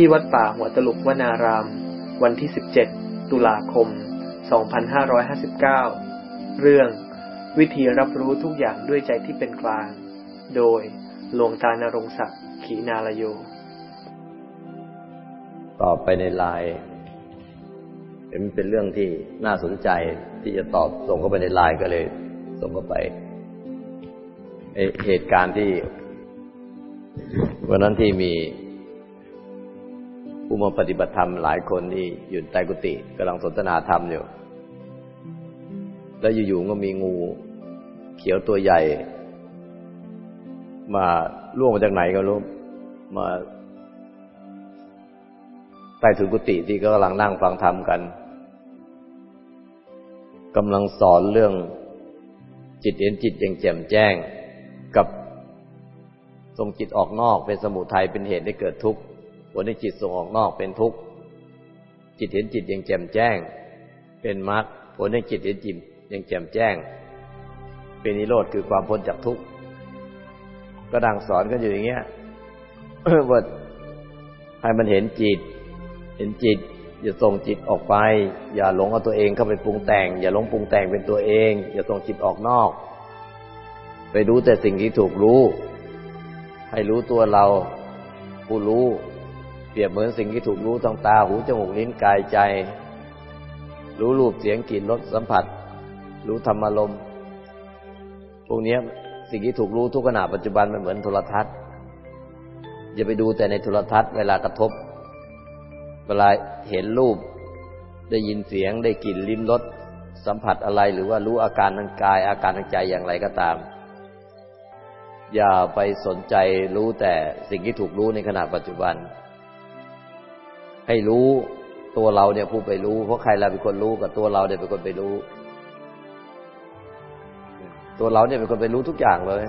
ที่วัดป่าหัวตลุกวนาราม วันที่ 17 ตุลาคม 2559 เรื่องวิธีรับรู้ทุกอย่างด้วยใจที่เป็นกลาง โดยหลวงตานรงศักดิ์ขีนาลโยตอบไปในไลน์เห็นเป็นเรื่องที่น่าสนใจที่จะตอบส่งเข้าไปในไลน์ก็เลย ส่งเข้าไปเหตุการณ์ที่วันนั้นที่มี ผู้มาปฏิบัติธรรมหลายคนที่อยู่ใต้กุฏิกำลังสนทนาธรรมอยู่ แล้วอยู่ๆก็มีงูเขียวตัวใหญ่ มาล่วงมาจากไหนก็รู้มาใต้ถุนกุฏิที่ก็กำลังนั่งฟังธรรมกันกำลังสอนเรื่องจิตเห็นจิตอย่างแจ่มแจ้ง กับทรงจิตออกนอกเป็นสมุทัยเป็นเหตุให้เกิดทุกข์ ลในจิตส่งออกนอกเป็นทุกข์จิตเห็นจิตย่างแจ่มแจ้ง เป็นมรรคผลในจิตเห็นจิตย่างแจ่มแจ้ง เป็นนิโรธคือความพ้นจากทุกข์ก็ดังสอนกันอยู่อย่างเงี้ยว่าให้มันเห็นจิต เห็นจิต อย่าส่งจิตออกไป อย่าหลงเอาตัวเองเข้าไปปรุงแต่ง อย่าหลงปรุงแต่งเป็นตัวเอง อย่าส่งจิตออกนอก ไปรู้แต่สิ่งที่ถูกรู้ ให้รู้ตัวเรา ผู้รู้ รียบเหมือนสิ่งที่ถูกรู้ทางตาหูจมูกลิ้นกายใจ รู้รูปเสียงกลิ่นรสสัมผัส รู้ธรรมารมณ์พวกนี้สิ่งที่ถูกรู้ทุกขณะปัจจุบันมันเหมือนโทรทัศน์อย่าไปดูแต่ในโทรทัศน์เวลากระทบ เวลาเห็นรูป ได้ยินเสียงได้กลิ่นลิ้มรสสัมผัสอะไรหรือว่ารู้อาการทางกาย อาการทางใจอย่างไรก็ตาม อย่าไปสนใจรู้แต่สิ่งที่ถูกรู้ในขณะปัจจุบัน ให้รู้ตัวเราเนี่ยผู้ไปรู้ เพราะใครเราเป็นคนรู้กับตัวเราเนี่ยเป็นคนไปรู้ ตัวเราเนี่ยเป็นคนไปรู้ทุกอย่างเลย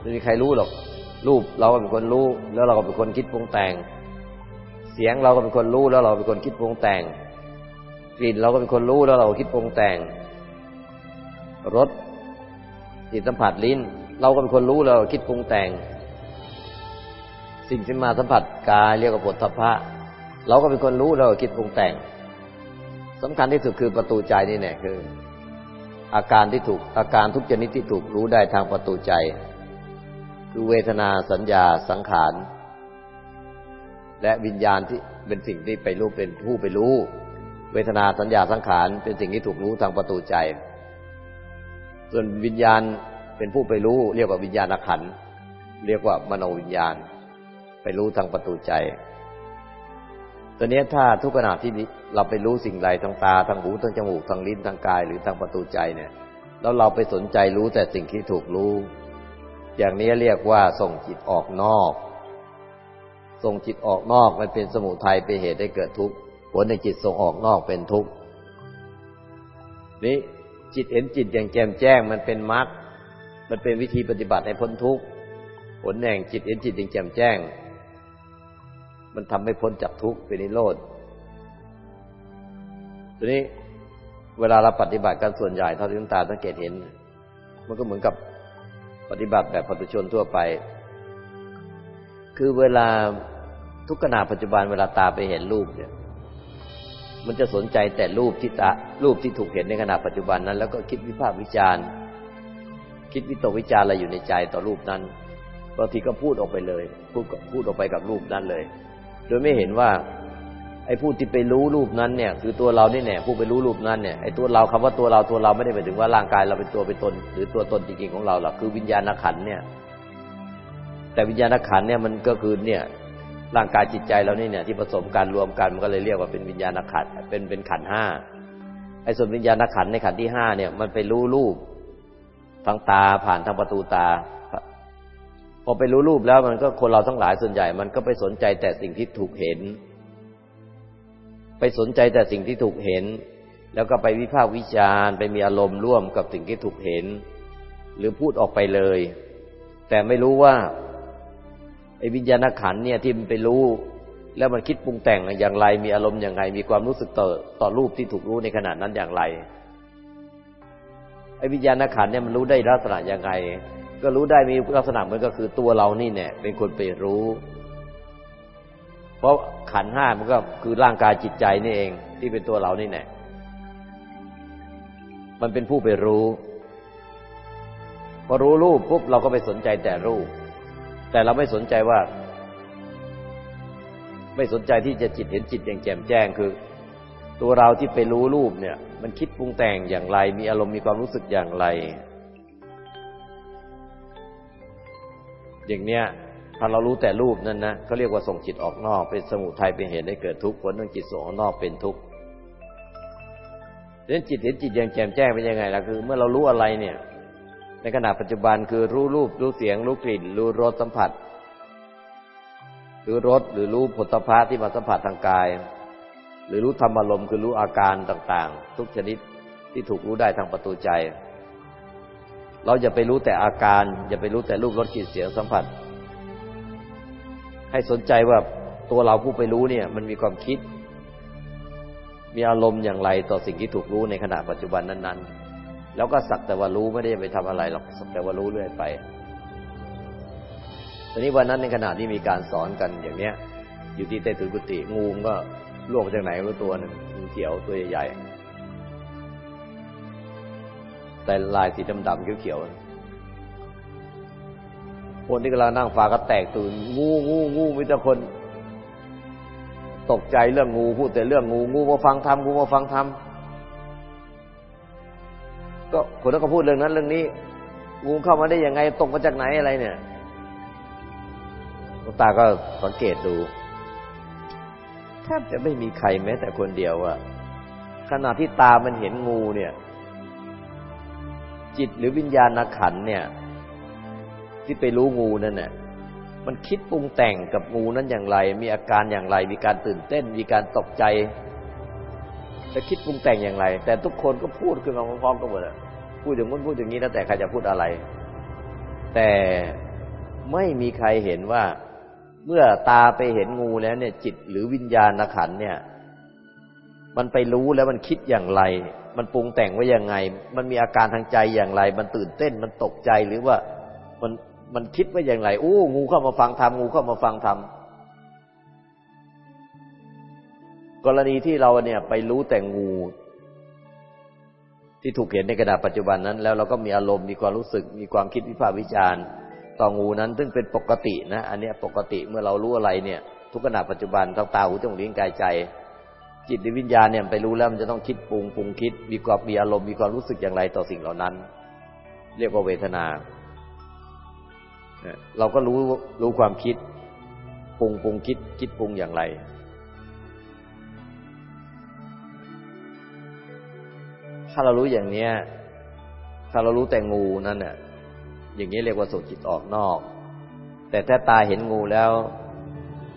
ไม่มีใครรู้หรอก รูปเราก็เป็นคนรู้ แล้วเราก็เป็นคนคิดปรุงแต่ง เสียงเราก็เป็นคนรู้แล้วเราเป็นคนคิดปรุงแต่ง กลิ่นเราก็เป็นคนรู้แล้วเราคิดปรุงแต่ง รสจิตสัมผัสลิ้น เราก็เป็นคนรู้แล้วเราคิดปรุงแต่ง สิ่งที่มาสัมผัสกายเรียกว่าผลทพะ เราก็เป็นคนรู้เราคิดปรุงแต่งสำคัญที่สุดคือประตูใจนี่แน่คือ อาการที่ถูกอาการทุกชนิดที่ถูกรู้ได้ทางประตูใจ คือเวทนาสัญญาสังขาร และวิญญาณที่เป็นสิ่งที่ไปรู้เป็นผู้ไปรู้ เวทนาสัญญาสังขารเป็นสิ่งที่ถูกรู้ทางประตูใจ ส่วนวิญญาณเป็นผู้ไปรู้ เรียกว่าวิญญาณขันเรียกว่ามโนวิญญาณ ไปรู้ทางประตูใจ ตัวนี้ถ้าทุกขณะที่เราไปรู้สิ่งใดทางตาทางหูทางจมูกทางลิ้นทางกาย หรือทางประตูใจเนี่ยแล้วเราไปสนใจรู้แต่สิ่งที่ถูกรู้ อย่างนี้เรียกว่าส่งจิตออกนอก ส่งจิตออกนอกมันเป็นสมุทัยเป็นเหตุให้เกิดทุกข์ผลในจิตส่งออกนอกเป็นทุกข์นี้จิตเห็นจิตอย่างแจ่มแจ้งมันเป็นมรรคมันเป็นวิธีปฏิบัติให้พ้นทุกข์ผลแห่งจิตเห็นจิตอย่างแจ่มแจ้ง มันทำให้พ้นจากทุกข์เป็นนิโรธทีนี้เวลาเราปฏิบัติกันส่วนใหญ่เท่าที่ตาสังเกตเห็น มันก็เหมือนกับปฏิบัติแบบปุถุชนทั่วไป คือเวลาทุกขณะปัจจุบันเวลาตาไปเห็นรูปเนี่ย มันจะสนใจแต่รูปที่ตารูปที่ถูกเห็นในขณะปัจจุบันนั้น แล้วก็คิดวิพากษ์วิจารณ์ คิดวิตกวิจารณ์อะไรอยู่ในใจต่อรูปนั้นบางทีก็พูดออกไปเลย พูดพูดออกไปกับรูปนั้นเลย โดยไม่เห็นว่า ไอ้ผู้ที่ไปรู้รูปนั้นเนี่ย คือตัวเรานี่แน่ผู้ไปรู้รูปนั้นเนี่ยไอ้ตัวเราคำว่าตัวเราตัวเราไม่ได้หมายถึงว่าร่างกายเราเป็นตัวเป็นตน หรือตัวตนจริงๆของเราหรอกคือวิญญาณขันเนี่ย แต่วิญญาณขันเนี่ยมันก็คือเนี่ย ร่างกายจิตใจเรานี่เนี่ย ที่ผสมกันรวมกันมันก็เลยเรียกว่าเป็นวิญญาณขันเป็นเป็นขันห้าไอ้ส่วนวิญญาณขันในขันที่ห้าเนี่ย มันไปรู้รูปทางตาผ่านทางประตูตา พอไปรู้รูปแล้วมันก็คนเราทั้งหลายส่วนใหญ่ มันก็ไปสนใจแต่สิ่งที่ถูกเห็น ไปสนใจแต่สิ่งที่ถูกเห็น แล้วก็ไปวิพากษ์วิจารณ์ ไปมีอารมณ์ร่วมกับสิ่งที่ถูกเห็น หรือพูดออกไปเลย แต่ไม่รู้ว่าไอ้วิญญาณขันเนี่ยที่มันไปรู้ แล้วมันคิดปรุงแต่งอย่างไร มีอารมณ์อย่างไร มีความรู้สึกต่อต่อรูปที่ถูกรู้ในขณะนั้นอย่างไรไอ้วิญญาณขันเนี่ยมันรู้ได้ลักษณะอย่างไร ก็รู้ได้มีลักษณะเหมือนก็คือตัวเรานี่เนี่ยเป็นคนไปรู้ เพราะขันห้ามันก็คือร่างกายจิตใจนี่เอง ที่เป็นตัวเรานี่แน่มันเป็นผู้ไปรู้ พอรู้รูปปุ๊บเราก็ไปสนใจแต่รูป แต่เราไม่สนใจว่า ไม่สนใจที่จะจิตเห็นจิตอย่างแจ่มแจ้งคือ ตัวเราที่ไปรู้รูปเนี่ย มันคิดปรุงแต่งอย่างไร มีอารมณ์มีความรู้สึกอย่างไร อย่างเนี้ยถ้าเรารู้แต่รูปนั่นนะเขาเรียกว่าส่งจิตออกนอก เป็นสมุทัยเป็นเหตุให้เกิดทุกข์ผลของจิตส่งออกนอกเป็นทุกข์ดังนั้นจิตเห็นจิตอย่างแจ่มแจ้งเป็นยังไงล่ะคือ เมื่อเรารู้อะไรเนี่ย ในขณะปัจจุบันคือรู้รูปรู้เสียง รู้กลิ่น รู้รสสัมผัส หรือรสหรือรู้ผลพะที่มาสัมผัสทางกาย หรือรู้ธรรมอารมณ์คือรู้อาการต่าง ๆ ทุกชนิดที่ถูกรู้ได้ทางประตูใจ เราอย่าไปรู้แต่อาการ อย่าไปรู้แต่รูปรสกลิ่นเสียงสัมผัส ให้สนใจว่าตัวเราผู้ไปรู้เนี่ย มันมีความคิด มีอารมณ์อย่างไรต่อสิ่งที่ถูกรู้ในขณะปัจจุบันนั้น ๆ แล้วก็สักแต่ว่ารู้ไม่ได้ไปทำอะไรหรอกสักแต่ว่ารู้เรื่อยไปตอนนี้วันนั้นในขณะที่มีการสอนกันอย่างเนี้ย อยู่ที่ใต้ถุกุฏิงูมก็ล่วงมาจากไหนรู้ตัวหนึ่งเขียวตัวใหญ่ๆ แต่ลายสีดำๆเขียวๆคนที่กำลังนั่งฟ้าก็แตกตื่น งูงูงูมีแต่คน ตกใจเรื่องงูพูดแต่เรื่องงูงูมาฟังธรรมงูมาฟังธรรมก็คนนั้นก็พูดเรื่องนั้นเรื่องนี้ งูเข้ามาได้ยังไงตกมาจากไหนอะไรเนี่ยลวงตาก็สังเกตดูแทบจะไม่มีใครแม้แต่คนเดียวอะขณะที่ตามันเห็นงูเนี่ย จิตหรือวิญญาณขันเนี่ย ที่ไปรู้งูนั่นเนี่ยมันคิดปรุงแต่งกับงูนั้นอย่างไร มีอาการอย่างไร มีการตื่นเต้น มีการตกใจจะคิดปรุงแต่งอย่างไร แต่ทุกคนก็พูดขึ้นมาพร้อมๆกันหมดพูดอย่างนู้นพูดอย่างนี้แล้วแต่ใครจะพูดอะไร แต่ไม่มีใครเห็นว่าเมื่อตาไปเห็นงูแล้วเนี่ย จิตหรือวิญญาณขันเนี่ย มันไปรู้แล้วมันคิดอย่างไร มันปรุงแต่งว่ายังไง มันมีอาการทางใจอย่างไร มันตื่นเต้น มันตกใจหรือว่ามันมันคิดว่าอย่างไรอู้งูเข้ามาฟังธรรมงูเข้ามาฟังธรรมกรณีที่เราเนี่ยไปรู้แต่งู ที่ถูกเห็นในกระดาษปัจจุบันนั้น แล้วเราก็มีอารมณ์มีความรู้สึก มีความคิดวิพากษ์วิจารณ์ ต่องูนั้น ซึ่งเป็นปกตินะ อันนี้ปกติเมื่อเรารู้อะไรเนี่ย ทุกขณะปัจจุบันทางตาหูจมูกลิ้นกายใจ จิตวิญญาณเนี่ยไปรู้แล้วมันจะต้องคิดปรุงปรุงคิดมีความมีอารมณ์มีความรู้สึกอย่างไรต่อสิ่งเหล่านั้น เรียกว่าเวทนา เราก็รู้รู้ความคิดปรุงปรุงคิดคิดปรุงอย่างไร ถ้าเรารู้อย่างเนี้ย ถ้าเรารู้แต่งูนั่นเนี่ยอย่างนี้เรียกว่าส่งจิตออกนอก แต่ถ้าตาเห็นงูแล้ว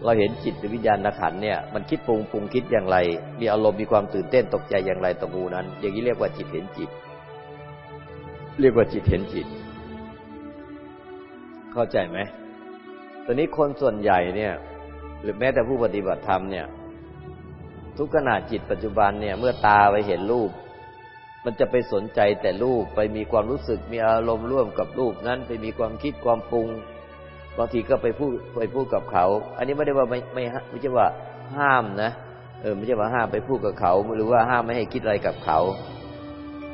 เราเห็นจิตวิญญาณขันเนี่ยมันคิดปรุงปรุงคิดอย่างไร มีอารมณ์มีความตื่นเต้นตกใจอย่างไรต่องูนั้น อย่างนี้เรียกว่าจิตเห็นจิต เรียกว่าจิตเห็นจิต เข้าใจไหมตอนนี้คนส่วนใหญ่เนี่ย หรือแม้แต่ผู้ปฏิบัติธรรมเนี่ย ทุกขณะจิตปัจจุบันเนี่ย เมื่อตาไปเห็นรูป มันจะไปสนใจแต่รูปไปมีความรู้สึกมีอารมณ์ร่วมกับรูปนั้นไปมีความคิดความปรุง บางทีก็ไปพูดไปพูดกับเขา อันนี้ไม่ได้ว่าไม่ไม่ไม่ใช่ว่าห้ามนะเออไม่ใช่ว่าห้ามไปพูดกับเขาหรือว่าห้ามไม่ให้คิดอะไรกับเขา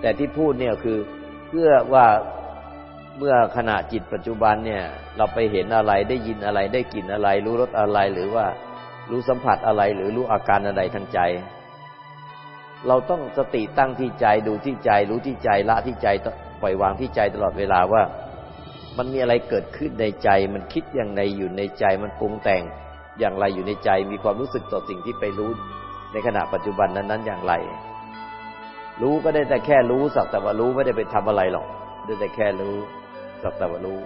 แต่ที่พูดเนี่ยคือเพื่อว่าเมื่อขณะจิตปัจจุบันเนี่ย เราไปเห็นอะไรได้ยินอะไรได้กลิ่นอะไร รู้รสอะไรหรือว่ารู้สัมผัสอะไรหรือรู้อาการอะไรทางใจ เราต้องสติตั้งที่ใจดูที่ใจ รู้ที่ใจละที่ใจปล่อยวางที่ใจตลอดเวลาว่า มันมีอะไรเกิดขึ้นในใจ มันคิดอย่างไรอยู่ในใจ มันปรุงแต่งอย่างไรอยู่ในใจ มีความรู้สึกต่อสิ่งที่ไปรู้ในขณะปัจจุบันนั้นๆอย่างไร รู้ก็ได้แต่แค่รู้สักแต่ว่ารู้ไม่ได้ไปทำอะไรหรอก ได้แต่แค่รู้สักแต่ว่ารู้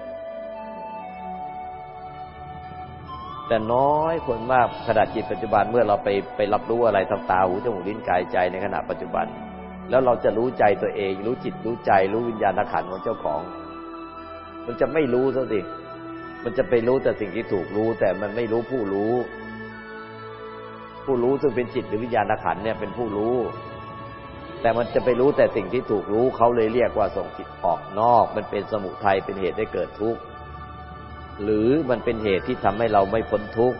แต่น้อยคนมากขณะจิตปัจจุบันเมื่อเราไปไปรับรู้อะไรทางตาหูจมูกลิ้นกายใจในขณะปัจจุบัน แล้วเราจะรู้ใจตัวเอง รู้จิตรู้ใจ รู้วิญญาณขันของเจ้าของ มันจะไม่รู้ซะสิ มันจะไปรู้แต่สิ่งที่ถูกรู้ แต่มันไม่รู้ผู้รู้ ผู้รู้ซึ่งเป็นจิตหรือวิญญาณขันเนี่ยเป็นผู้รู้ แต่มันจะไปรู้แต่สิ่งที่ถูกรู้เขาเลยเรียกว่าส่งจิตออกนอก มันเป็นสมุทัยเป็นเหตุให้เกิดทุกข์หรือมันเป็นเหตุที่ทำให้เราไม่พ้นทุกข์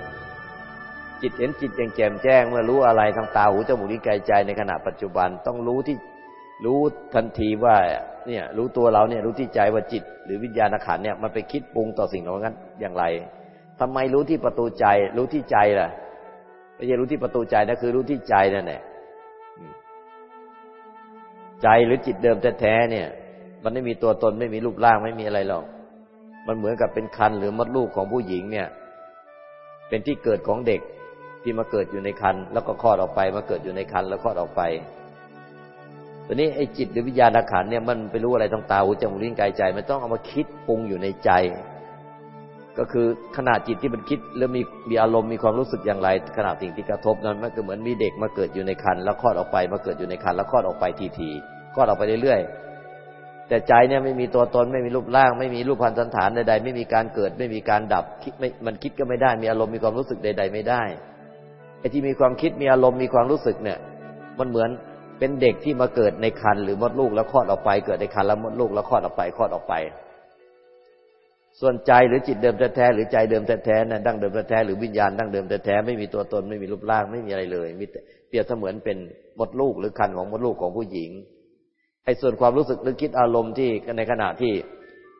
จิตเห็นจิตอย่างแจ่มแจ้งเมื่อรู้อะไรทางตาหูจมูกลิ้นกายใจในขณะปัจจุบันต้องรู้ที่รู้ทันทีว่า เนี่ยรู้ตัวเราเนี่ยรู้ที่ใจว่าจิต หรือวิญญาณขันเนี่ยมันไปคิดปรุงต่อสิ่งเหล่านั้นอย่างไรทำไมรู้ที่ประตูใจ รู้ที่ใจล่ะไม่ใช่รู้ที่ประตูใจนะคือรู้ที่ใจนั่นแหละใจหรือจิตเดิมแท้ๆเนี่ย มันไม่มีตัวตนไม่มีรูปร่างไม่มีอะไรหรอกมันเหมือนกับเป็นคันหรือมดลูกของผู้หญิงเนี่ย เป็นที่เกิดของเด็กที่มาเกิดอยู่ในคันแล้วก็คลอดออกไป มาเกิดอยู่ในคันแล้วคลอดออกไป ตอนนี้ไอ้จิตหรือวิญญาณขันเนี่ยมันไปรู้อะไรทางตาหูจมูกลิ้นกายใจ มันต้องเอามาคิดปรุงอยู่ในใจ ก็คือขณะจิตที่มันคิดแล้วมีมีอารมณ์มีความรู้สึกอย่างไรขณะสิ่งที่กระทบนั้นมันก็เหมือนมีเด็กมาเกิดอยู่ในคันแล้วคลอดออกไปมาเกิดอยู่ในคันแล้วคลอดออกไปทีๆคลอดออกไปเรื่อยๆแต่ใจเนี่ยไม่มีตัวตนไม่มีรูปร่าง ไม่มีรูปพันธสันฐานใดๆไม่มีการเกิดไม่มีการดับคิดไม่มันคิดก็ไม่ได้ มีอารมณ์มีความรู้สึกใด ๆ ไม่ได้ไอ้ที่มีความคิดมีอารมณ์มีความรู้สึกเนี่ย มันเหมือน เป็นเด็กที่มาเกิดในคันหรือมดลูกแล้วคลอดออกไป เกิดในคันแล้วมดลูกแล้วคลอดออกไปคลอดออกไป ส่วนใจหรือจิตเดิมแท้ๆหรือใจเดิมแท้ๆนั่นดั้งเดิมแท้ๆหรือวิญญาณดั้งเดิมแท้ๆไม่มีตัวตนไม่มีรูปร่างไม่มีอะไรเลยมีเปรียบเสมือนเป็นมดลูกหรือคันของมดลูกของผู้หญิงไอ้ส่วนความรู้สึกหรือคิดอารมณ์ที่ในขณะที่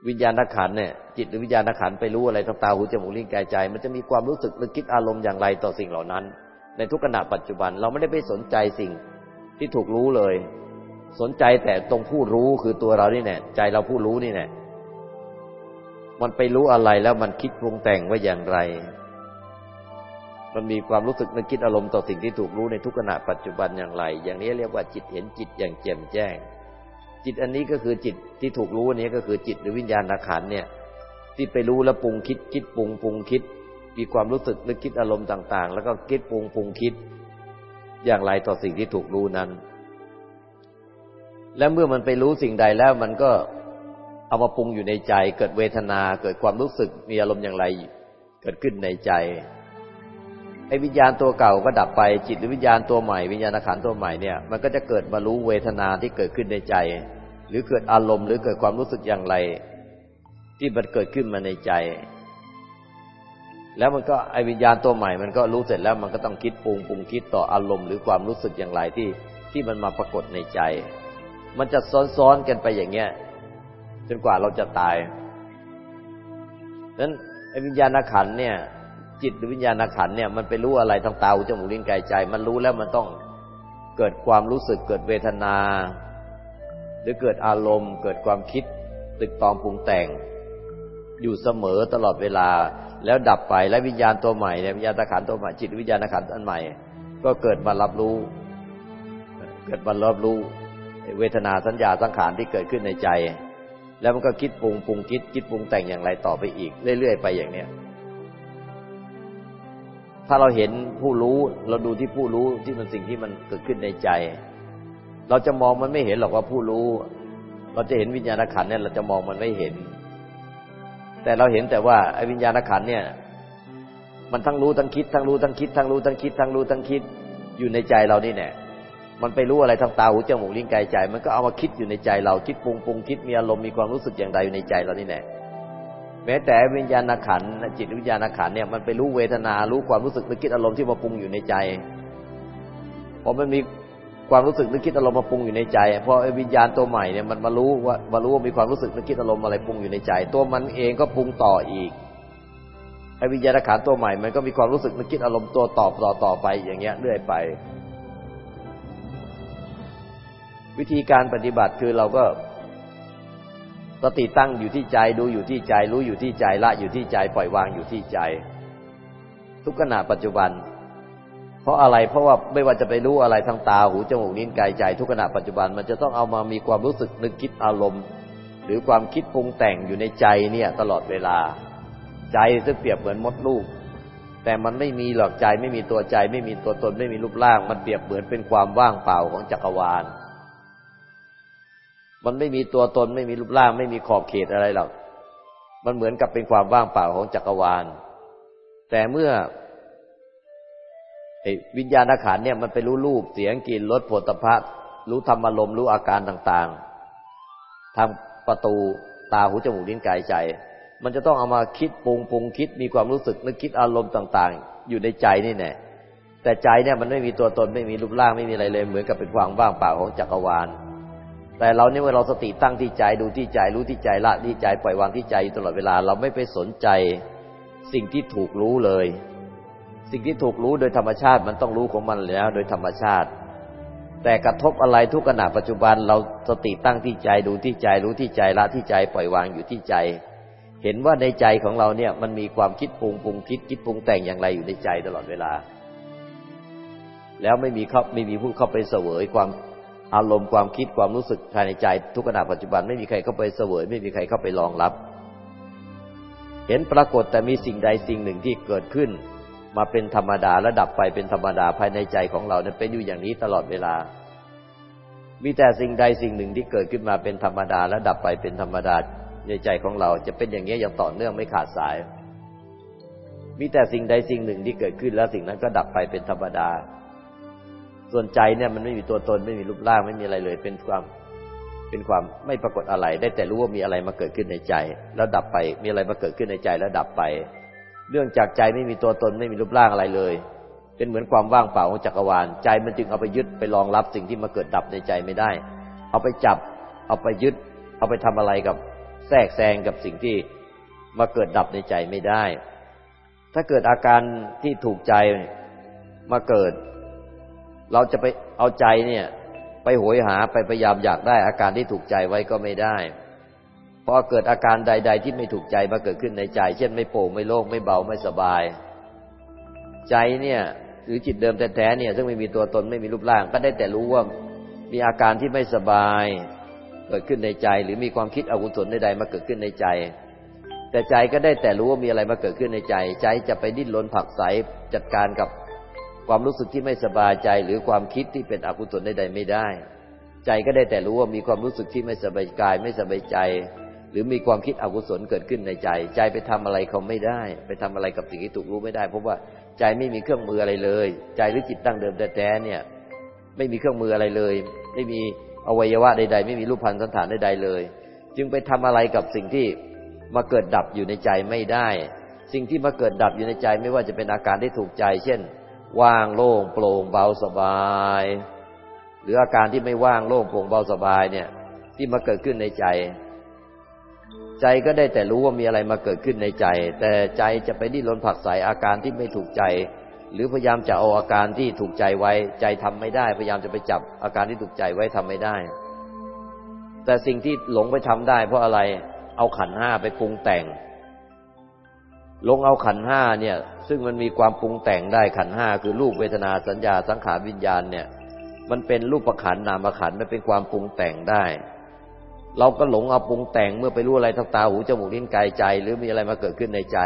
วิญญาณขันเนี่ยจิตหรือวิญญาณขันไปรู้อะไรทางตาหูจมูกลิ้นกายใจ มันจะมีความรู้สึกหรือคิดอารมณ์อย่างไรต่อสิ่งเหล่านั้น ในทุกขณะปัจจุบันเราไม่ได้ไปสนใจสิ่ง ที่ถูกรู้เลย สนใจแต่ตรงผู้รู้คือตัวเรานี่แน่ใจเราผู้รู้นี่แน่มันไปรู้อะไรแล้วมันคิดปรุงแต่งว่าอย่างไร มันมีความรู้สึกนึกคิดอารมณ์ต่อสิ่งที่ถูกรู้ในทุกขณะปัจจุบันอย่างไร อย่างนี้เรียกว่าจิตเห็นจิตอย่างแจ่มแจ้ง จิตอันนี้ก็คือจิตที่ถูกรู้อันนี้ก็คือจิตหรือวิญญาณขันเนี่ย ที่ไปรู้แล้วปรุงคิดคิดปรุงปรุงคิด มีความรู้สึกนึกคิดอารมณ์ต่าง ๆ แล้วก็คิดปรุงปรุงคิด อย่างไรต่อสิ่งที่ถูกรู้นั้น และเมื่อมันไปรู้สิ่งใดแล้วมันก็เอามาปรุงอยู่ในใจ เกิดเวทนาเกิดความรู้สึกมีอารมณ์อย่างไร เกิดขึ้นในใจไอ้วิญญาณตัวเก่าก็ดับไปจิตหรือวิญญาณตัวใหม่วิญญาณขันตัวใหม่เนี่ยมันก็จะเกิดมารู้เวทนาที่เกิดขึ้นในใจ หรือเกิดอารมณ์หรือเกิดความรู้สึกอย่างไร ที่มันเกิดขึ้นมาในใจ แล้วมันก็ไอวิญญาณตัวใหม่มันก็รู้เสร็จแล้วมันก็ต้องคิดปรุงปรุงคิดต่ออารมณ์หรือความรู้สึกอย่างไรที่ที่มันมาปรากฏในใจ มันจะซ้อนๆกันไปอย่างเงี้ยจนกว่าเราจะตายนั้นไอวิญญาณขันเนี่ย จิตหรือวิญญาณขันเนี่ยมันไปรู้อะไรทางตาหูจมูกลิ้นกายใจ มันรู้แล้วมันต้องเกิดความรู้สึกเกิดเวทนา หรือเกิดอารมณ์ เกิดความคิดตึกตองปรุงแต่ง อยู่เสมอตลอดเวลา แล้วดับไปและวิญญาณตัวใหม่เนี่ยวิญญาณขันตัวใหม่จิตวิญญาณขันอันใหม่ ก็เกิดมารับรู้ เกิดมารับรู้ เวทนาสัญญาสังขารที่เกิดขึ้นในใจ แล้วมันก็คิดปรุงปรุงคิดคิดปรุงแต่งอย่างไรต่อไปอีก เรื่อยๆไปอย่างเนี้ยถ้าเราเห็นผู้รู้เราดูที่ผู้รู้ที่มันสิ่งที่มันเกิดขึ้นในใจ เราจะมองมันไม่เห็นหรอกว่าผู้รู้ เราจะเห็นวิญญาณขันเนี่ยเราจะมองมันไม่เห็น แต่เราเห็นแต่ว่าไอ้วิญญาณขันเนี่ย มันทั้งรู้ทั้งคิด ทั้งรู้ทั้งคิด ทั้งรู้ทั้งคิด ทั้งรู้ทั้งคิดอยู่ในใจเรานี่แน่มันไปรู้อะไรทางตาหูจมูกลิ้นกายใจ มันก็เอามาคิดอยู่ในใจเราคิดปรุงปรุงคิดมีอารมณ์มีความรู้สึกอย่างใดอยู่ในใจเรานี่แน่แม้แต่วิญญาณขันจิตวิญญาณขันเนี่ยมันไปรู้เวทนารู้ความรู้สึกนึกคิดอารมณ์ที่มาปรุงอยู่ในใจพอมันมี ความรู้สึกนึกคิดอารมณ์มาปรุงอยู่ในใจพอวิญญาณตัวใหม่เนี่ยมันมารู้ว่ามารู้ว่ามีความรู้สึกนึกคิดอารมณ์อะไรปรุงอยู่ในใจ ตัวมันเองก็ปรุงต่ออีกไอ้วิญญาณขันตัวใหม่ มันก็มีความรู้สึกนึกคิดอารมณ์ตัวตอบต่อต่อไปอย่างเงี้ยเรื่อยไป วิธีการปฏิบัติคือเราก็สติตั้งอยู่ที่ใจดูอยู่ที่ใจ รู้อยู่ที่ใจละอยู่ที่ใจ ปล่อยวางอยู่ที่ใจ ทุกขณะปัจจุบัน เพราะอะไรเพราะว่าไม่ว่าจะไปรู้อะไรทางตาหูจมูกนิ้นกายใจทุกขณะปัจจุบันมันจะต้องเอามามีความรู้สึกนึกคิดอารมณ์ หรือความคิดปรุงแต่งอยู่ในใจเนี่ย ตลอดเวลา ใจซึ่งเปรียบเหมือนมดลูก แต่มันไม่มีหรอกใจไม่มีตัวใจ ไม่มีตัวตนไม่มีรูปร่าง มันเปรียบเหมือนเป็นความว่างเปล่าของจักรวาล มันไม่มีตัวตนไม่มีรูปร่าง ไม่มีขอบเขตอะไรหรอกมันเหมือนกับเป็นความว่างเปล่าของจักรวาล แต่เมื่อ วิญญาณขันเนี่ยมันไปรู้รูปเสียงกลิ่นรสผลตภะรู้ธรรมอารมณ์รู้อาการต่างๆทางประตูตาหูจมูกลิ้นกายใจ มันจะต้องเอามาคิดปรุงปรุงคิดมีความรู้สึกนึกคิดอารมณ์ต่าง ๆ อยู่ในใจนี่แน่แต่ใจเนี่ยมันไม่มีตัวตนไม่มีรูปร่างไม่มีอะไรเลยเหมือนกับเป็นความว่างเปล่าของจักรวาล แต่เราเนี่ยเมื่อเราสติตั้งที่ใจดูที่ใจรู้ที่ใจละที่ใจปล่อยวางที่ใจตลอดเวลา เราไม่ไปสนใจสิ่งที่ถูกรู้เลย สิ่งที่ถูกรู้โดยธรรมชาติมันต้องรู้ของมันแล้วโดยธรรมชาติ แต่กระทบอะไรทุกขณะปัจจุบันเราสติตั้งที่ใจดูที่ใจรู้ที่ใจละที่ใจปล่อยวางอยู่ที่ใจ เห็นว่าในใจของเราเนี่ยมันมีความคิดปรุงปรุงคิดคิดปรุงแต่งอย่างไรอยู่ในใจตลอดเวลา แล้วไม่มีเขาไม่มีผู้เข้าไปเสวยความอารมณ์ความคิดความรู้สึกภายในใจ ทุกขณะปัจจุบันไม่มีใครเข้าไปเสวย ไม่มีใครเข้าไปรองรับ เห็นปรากฏแต่มีสิ่งใดสิ่งหนึ่งที่เกิดขึ้น มาเป็นธรรมดาและดับไปเป็นธรรมดาภายในใจของเราเนี่ยเป็นอยู่อย่างนี้ตลอดเวลา มีแต่สิ่งใดสิ่งหนึ่งที่เกิดขึ้นมาเป็นธรรมดาและดับไปเป็นธรรมดาในใจของเรา จะเป็นอย่างนี้อย่างต่อเนื่องไม่ขาดสาย มีแต่สิ่งใดสิ่งหนึ่งที่เกิดขึ้นแล้วสิ่งนั้นก็ดับไปเป็นธรรมดา ส่วนใจเนี่ยมันไม่มีตัวตนไม่มีรูปร่างไม่มีอะไรเลย เป็นความเป็นความไม่ปรากฏอะไร ได้แต่รู้ว่ามีอะไรมาเกิดขึ้นในใจ แล้วดับไป มีอะไรมาเกิดขึ้นในใจแล้วดับไป เรื่องจากใจไม่มีตัวตนไม่มีรูปร่างอะไรเลย เป็นเหมือนความว่างเปล่าของจักรวาล ใจมันจึงเอาไปยึดไปรองรับสิ่งที่มาเกิดดับในใจไม่ได้ เอาไปจับ เอาไปยึด เอาไปทำอะไรกับแทรกแซงกับสิ่งที่มาเกิดดับในใจไม่ได้ ถ้าเกิดอาการที่ถูกใจมาเกิด เราจะไปเอาใจเนี่ย ไปโหยหาไปพยายามอยากได้อาการที่ถูกใจไว้ก็ไม่ได้ พอเกิดอาการใด ๆ ที่ไม่ถูกใจมาเกิดขึ้นในใจ เช่นไม่โปร่งไม่โล่งไม่เบาไม่สบาย ใจเนี่ย หรือจิตเดิมแท้ๆเนี่ย ซึ่งไม่มีตัวตนไม่มีรูปร่าง ก็ได้แต่รู้ว่ามีอาการที่ไม่สบายเกิดขึ้นในใจ หรือมีความคิดอกุศลใดๆมาเกิดขึ้นในใจ แต่ใจก็ได้แต่รู้ว่ามีอะไรมาเกิดขึ้นในใจ ใจจะไปดิ้นรนผักใสจัดการกับความรู้สึกที่ไม่สบายใจ หรือความคิดที่เป็นอกุศลใดๆไม่ได้ ใจก็ได้แต่รู้ว่ามีความรู้สึกที่ไม่สบายกายไม่สบายใจ หรือมีความคิดอกุศลเกิดขึ้นในใจ ใจไปทำอะไรเขาไม่ได้ ไปทำอะไรกับสิ่งที่ถูกรู้ไม่ได้ เพราะว่าใจไม่มีเครื่องมืออะไรเลย ใจหรือจิตตั้งเดิมแต่แท้เนี่ย ไม่มีเครื่องมืออะไรเลย ไม่มีอวัยวะใด ๆ ไม่มีรูปพันธสันฐานใดๆเลย จึงไปทำอะไรกับสิ่งที่มาเกิดดับอยู่ในใจไม่ได้ สิ่งที่มาเกิดดับอยู่ในใจไม่ว่าจะเป็นอาการที่ถูกใจ เช่น ว่างโล่งโปร่งเบาสบาย หรืออาการที่ไม่ว่างโล่งโปร่งเบาสบายเนี่ย ที่มาเกิดขึ้นในใจ ใจก็ได้แต่รู้ว่ามีอะไรมาเกิดขึ้นในใจ แต่ใจจะไปดิ้นรนผักใสอาการที่ไม่ถูกใจ หรือพยายามจะเอาอาการที่ถูกใจไว้ ใจทำไม่ได้ พยายามจะไปจับอาการที่ถูกใจไว้ทำไม่ได้ แต่สิ่งที่หลงไปทำได้ เพราะอะไรเอาขันห้าไปปรุงแต่ง ลงเอาขันห้าเนี่ย ซึ่งมันมีความปรุงแต่งได้ขันห้าคือรูปเวทนาสัญญาสังขารวิญญาณเนี่ย มันเป็นรูปประขันนามขันมันเป็นความปรุงแต่งได้ เราก็หลงเอาปรุงแต่งเมื่อไปรู้อะไรทางตาหูจมูกลิ้นกายใจ หรือมีอะไรมาเกิดขึ้นในใจ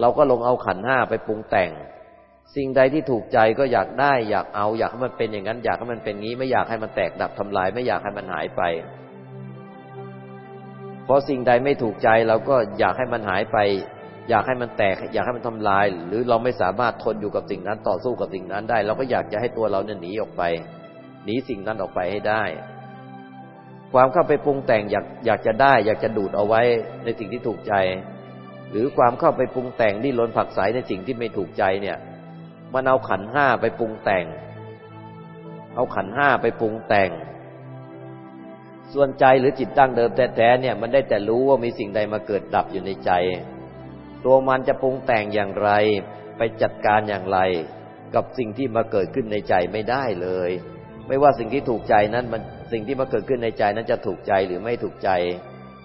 เราก็ลงเอาขันห้าไปปรุงแต่ง สิ่งใดที่ถูกใจก็อยากได้อยากเอาอยากให้มันเป็นอย่างนั้น อยากให้มันเป็นงี้ ไม่อยากให้มันแตกดับทำลาย ไม่อยากให้มันหายไปพอสิ่งใดไม่ถูกใจเราก็อยากให้มันหายไป อยากให้มันแตก อยากให้มันทำลาย หรือเราไม่สามารถทนอยู่กับสิ่งนั้นต่อสู้กับสิ่งนั้นได้ เราก็อยากจะให้ตัวเราเนี่ยหนีออกไปหนีสิ่งนั้นออกไปให้ได้ ความเข้าไปปรุงแต่งอยากอยากจะได้ อยากจะดูดเอาไว้ในสิ่งที่ถูกใจ หรือความเข้าไปปรุงแต่งที่ล้นผักใสในสิ่งที่ไม่ถูกใจเนี่ยมันเอาขันห้าไปปรุงแต่ง เอาขันห้าไปปรุงแต่ง ส่วนใจหรือจิตตั้งเดิมแท้ๆเนี่ย มันได้แต่รู้ว่ามีสิ่งใดมาเกิดดับอยู่ในใจ ตัวมันจะปรุงแต่งอย่างไร ไปจัดการอย่างไร กับสิ่งที่มาเกิดขึ้นในใจไม่ได้เลย ไม่ว่าสิ่งที่ถูกใจนั้นมัน สิ่งที่มาเกิดขึ้นในใจนั้นจะถูกใจหรือไม่ถูกใจ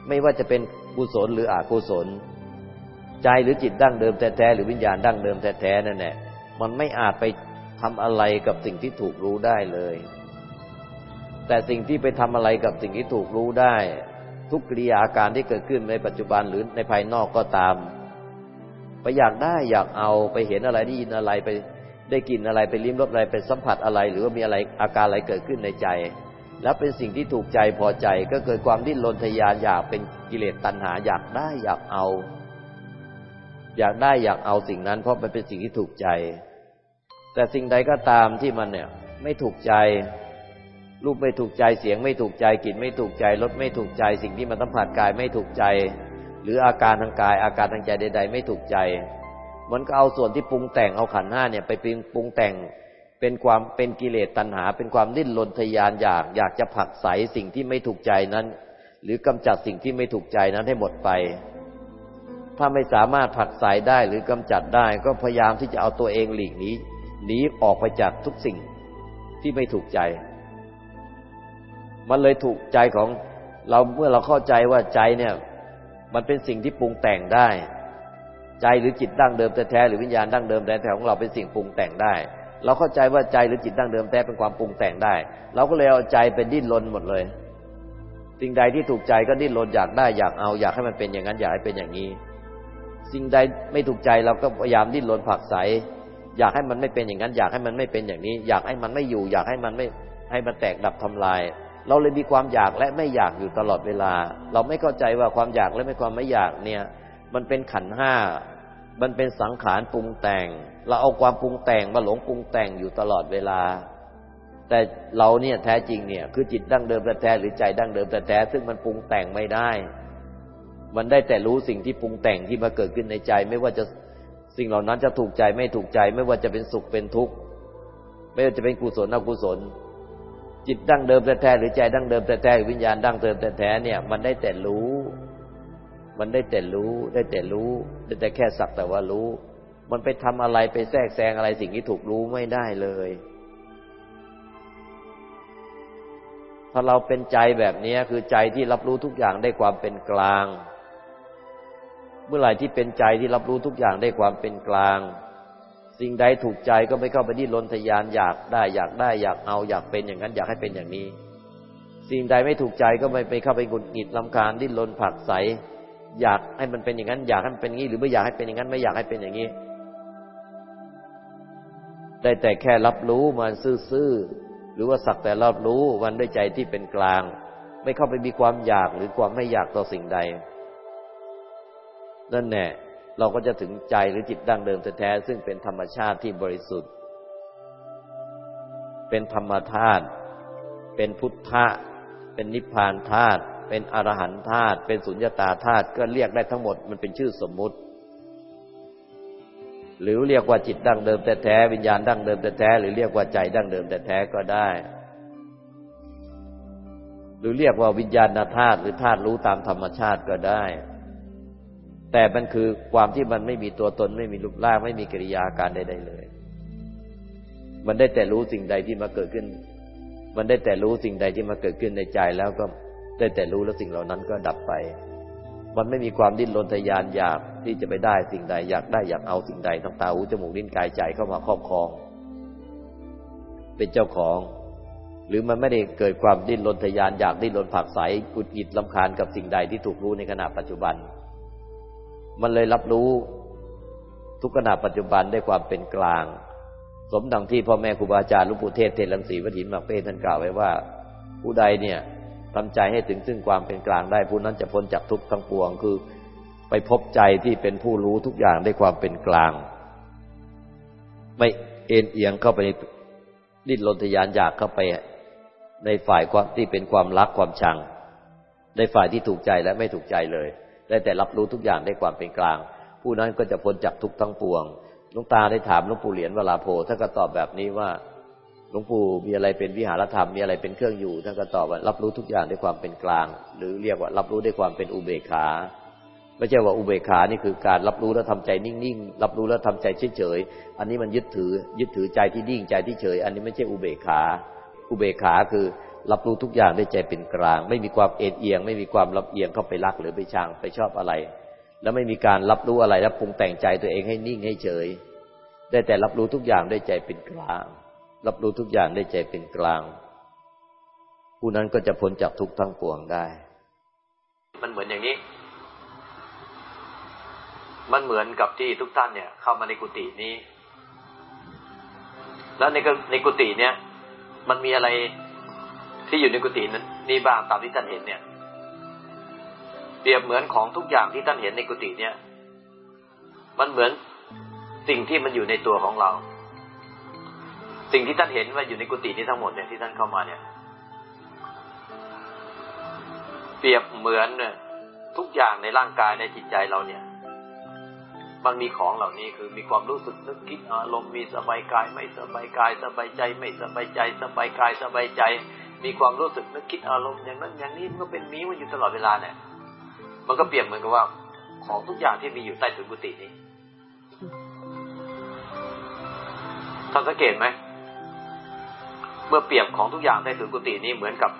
ไม่ว่าจะเป็นกุศลหรืออกุศล ใจหรือจิตดั้งเดิมแท้ๆหรือวิญญาณดั้งเดิมแท้ๆนั่นแหละมันไม่อาจไปทำอะไรกับสิ่งที่ถูกรู้ได้เลย แต่สิ่งที่ไปทำอะไรกับสิ่งที่ถูกรู้ได้ ทุกกิริยาอาการที่เกิดขึ้นในปัจจุบันหรือในภายนอกก็ตาม ไปอยากได้อยากเอาไปเห็นอะไรได้ยินอะไรไปได้กินอะไรไปลิ้มรสอะไรไปสัมผัสอะไร หรือว่ามีอะไรอาการอะไรเกิดขึ้นในใจ แล้วเป็นสิ่งที่ถูกใจพอใจก็เกิดความดิ้นรนทยานอยากเป็นกิเลสตัณหาอยากได้อยากเอา อยากได้อยากเอาสิ่งนั้น เพราะมันเป็นสิ่งที่ถูกใจ แต่สิ่งใดก็ตามที่มันเนี่ย ไม่ถูกใจ รูปไม่ถูกใจเสียงไม่ถูกใจกลิ่นไม่ถูกใจรสไม่ถูกใจ สิ่งที่มันสัมผัสกายไม่ถูกใจ หรืออาการทางกาย อาการทางใจใด ๆ ไม่ถูกใจ มันก็เอาส่วนที่ปรุงแต่งเอาขันห้าเนี่ยไปปรุงแต่ง เป็นความเป็นกิเลสตัณหา เป็นความดิ้นรนทยานอยาก อยากจะผลักไสสิ่งที่ไม่ถูกใจนั้น หรือกำจัดสิ่งที่ไม่ถูกใจนั้นให้หมดไป ถ้าไม่สามารถผลักไสได้หรือกำจัดได้ ก็พยายามที่จะเอาตัวเองหลีกหนีหนีออกไปจากทุกสิ่งที่ไม่ถูกใจ มันเลยถูกใจของเราเมื่อเราเข้าใจว่าใจเนี่ย มันเป็นสิ่งที่ปรุงแต่งได้ ใจหรือจิตดั้งเดิมแท้ๆหรือวิญญาณดั้งเดิมแท้ๆของเราเป็นสิ่งปรุงแต่งได้ เราเข้าใจว่าใจหรือจิตดั้งเดิมแท้เป็นความปรุงแต่งได้ เราก็เลยเอาใจเป็นดิ้นรนหมดเลย สิ่งใดที่ถูกใจก็ดิ้นรนอยากได้อยากเอา อยากให้มันเป็นอย่างนั้นอยากให้เป็นอย่างนี้ สิ่งใดไม่ถูกใจเราก็พยายามดิ้นรนผักใสอยากให้มันไม่เป็นอย่างนั้น อยากให้มันไม่เป็นอย่างนี้ อยากให้มันไม่อยู่ อยากให้มันไม่ให้มันแตกดับทำลาย เราเลยมีความอยากและไม่อยากอยู่ตลอดเวลา เราไม่เข้าใจว่าความอยากและไม่ความไม่อยากเนี่ย มันเป็นขันห้ามันเป็นสังขารปรุงแต่ง เราเอาความปรุงแต่งมาหลงปรุงแต่งอยู่ตลอดเวลา แต่เราเนี่ยแท้จริงเนี่ยคือจิตดั้งเดิมแท้หรือใจดั้งเดิมแท้ซึ่งมันปรุงแต่งไม่ได้ มันได้แต่รู้สิ่งที่ปรุงแต่งที่มาเกิดขึ้นในใจ ไม่ว่าจะสิ่งเหล่านั้นจะถูกใจไม่ถูกใจ ไม่ว่าจะเป็นสุขเป็นทุกข์ไม่ว่าจะเป็นกุศลอกุศล จิตดั้งเดิมแท้หรือใจดั้งเดิมแท้วิญญาณดั้งเดิมแท้เนี่ย มันได้แต่รู้ มันได้แต่รู้ ได้แต่รู้ ได้แต่แค่สักแต่ว่ารู้ มันไปทำอะไรไปแทรกแซงอะไรสิ่งที่ถูกรู้ไม่ได้เลยถ้าเราเป็นใจแบบนี้คือใจที่รับรู้ทุกอย่างได้ความเป็นกลาง เมื่อไหร่ที่เป็นใจที่รับรู้ทุกอย่างได้ความเป็นกลาง สิ่งใดถูกใจก็ไม่เข้าไปที่ลนทยานอยากได้อยากได้อยากเอาอยากเป็นอย่างนั้นอยากให้เป็นอย่างนี้ สิ่งใดไม่ถูกใจก็ไม่ไปเข้าไปหงุดหงิดลำคาญดิ้นรนผักใส อยากให้มันเป็นอย่างนั้น อยากให้มันเป็นอย่างนี้ หรือไม่อยากให้เป็นอย่างนั้นไม่อยากให้เป็นอย่างนี้ ได้แต่แค่รับรู้มันซื่อๆหรือว่าสักแต่รับรู้วันด้วยใจที่เป็นกลาง ไม่เข้าไปมีความอยากหรือความไม่อยากต่อสิ่งใด นั่นแน่เราก็จะถึงใจหรือจิตดั้งเดิมแท้ๆซึ่งเป็นธรรมชาติที่บริสุทธิ์ เป็นธรรมธาตุเป็นพุทธะ เป็นนิพพานธาตุเป็นอรหันธาตุเป็นสุญญตาธาตุก็เรียกได้ทั้งหมดมันเป็นชื่อสมมุติ หรือเรียกว่าจิตดั้งเดิมแต่แท้วิญญาณดั้งเดิมแต่แท้หรือเรียกว่าใจดั้งเดิมแต่แท้ก็ได้ หรือเรียกว่าวิญญาณธาตุหรือธาตุรู้ตามธรรมชาติก็ได้ แต่มันคือความที่มันไม่มีตัวตนไม่มีรูปร่างไม่มีกิริยาการใดๆเลย มันได้แต่รู้สิ่งใดที่มาเกิดขึ้น มันได้แต่รู้สิ่งใดที่มาเกิดขึ้นในใจแล้วก็ได้แต่รู้แล้วสิ่งเหล่านั้นก็ดับไป มันไม่มีความดิ้นรนทยานอยากที่จะไปได้สิ่งใดอยากได้อยากเอาสิ่งใดทั้งตาหูจมูกลิ้นกายใจเข้ามาครอบครอง เป็นเจ้าของ หรือมันไม่ได้เกิดความดิ้นรนทยานอยากดิ้นรนผักใสกุดอิดลำคาญกับสิ่งใดที่ถูกรู้ในขณะปัจจุบัน มันเลยรับรู้ทุกขณะปัจจุบันได้ความเป็นกลาง สมดังที่พ่อแม่ครูบาอาจารย์ลุงปู่เทศเทศลังสีวัดหินมาเป้ท่านกล่าวไว้ว่า ผู้ใดเนี่ย ทำใจให้ถึงซึ่งความเป็นกลางได้ผู้นั้นจะพ้นจากทุกข์ทั้งปวง คือไปพบใจที่เป็นผู้รู้ทุกอย่างได้ความเป็นกลาง ไม่เอ็นเอียงเข้าไปในดิ้นรนทยานอยากเข้าไปในฝ่ายความที่เป็นความรักความชัง ในฝ่ายที่ถูกใจและไม่ถูกใจเลย ได้แต่รับรู้ทุกอย่างได้ความเป็นกลาง ผู้นั้นก็จะพ้นจากทุกข์ทั้งปวงลุงตาได้ถามลุงปู่เหรียญเวลาโพท่านก็ตอบแบบนี้ว่า หลวงปู่มีอะไรเป็นวิหารธรรมมีอะไรเป็นเครื่องอยู่ท่านก็ตอบว่ารับรู้ทุกอย่างด้วยความเป็นกลาง หรือเรียกว่ารับรู้ด้วยความเป็นอุเบกขาไม่ใช่ว่าอุเบกขานี่คือการรับรู้แล้วทำใจนิ่งๆรับรู้แล้วทำใจเฉยๆอันนี้มันยึดถือยึดถือใจที่นิ่งใจที่เฉย อันนี้ไม่ใช่อุเบกขาอุเบกขาคือรับรู้ทุกอย่างด้วยใจเป็นกลาง ไม่มีความเอ็นเอียง ไม่มีความรับเอียงเข้าไปรักหรือไปชังไปชอบอะไร แล้วไม่มีการรับรู้อะไรแล้วปรุงแต่งใจตัวเองให้นิ่งให้เฉย ได้แต่รับรู้ทุกอย่างด้วยใจเป็นกลาง รับรู้ทุกอย่างได้ใจเป็นกลาง ผู้นั้นก็จะพ้นจากทุกทั้งปวงได้ มันเหมือนอย่างนี้ มันเหมือนกับที่ทุกท่านเนี่ย เข้ามาในกุฏินี้ แล้วในในกุฏิเนี่ย มันมีอะไรที่อยู่ในกุฏินั้นนี่บ้างตามที่ท่านเห็นเนี่ยเปรียบเหมือนของทุกอย่างที่ท่านเห็นในกุฏิเนี่ย มันเหมือนสิ่งที่มันอยู่ในตัวของเรา สิ่งที่ท่านเห็นว่าอยู่ในกุฏินี้ทั้งหมดเนี่ยที่ท่านเข้ามาเนี่ย เปรียบเหมือนทุกอย่างในร่างกายในจิตใจเราเนี่ยบางมีของเหล่านี้คือมีความรู้สึกนึกคิดอารมณ์มีสบายกาย ไม่สบายกาย สบายใจไม่สบายใจ สบายกายสบายใจ มีความรู้สึกนึกคิดอารมณ์อย่างนั้นอย่างนี้มันก็เป็นมีมันอยู่ตลอดเวลาเนี่ย มันก็เปรียบเหมือนกับว่า ของทุกอย่างที่มีอยู่ใต้ถุนกุฏินี้ท่านสังเกตไหม เมื่อเปรียบของทุกอย่างใต้ถุนกุฏินี้เหมือนกับ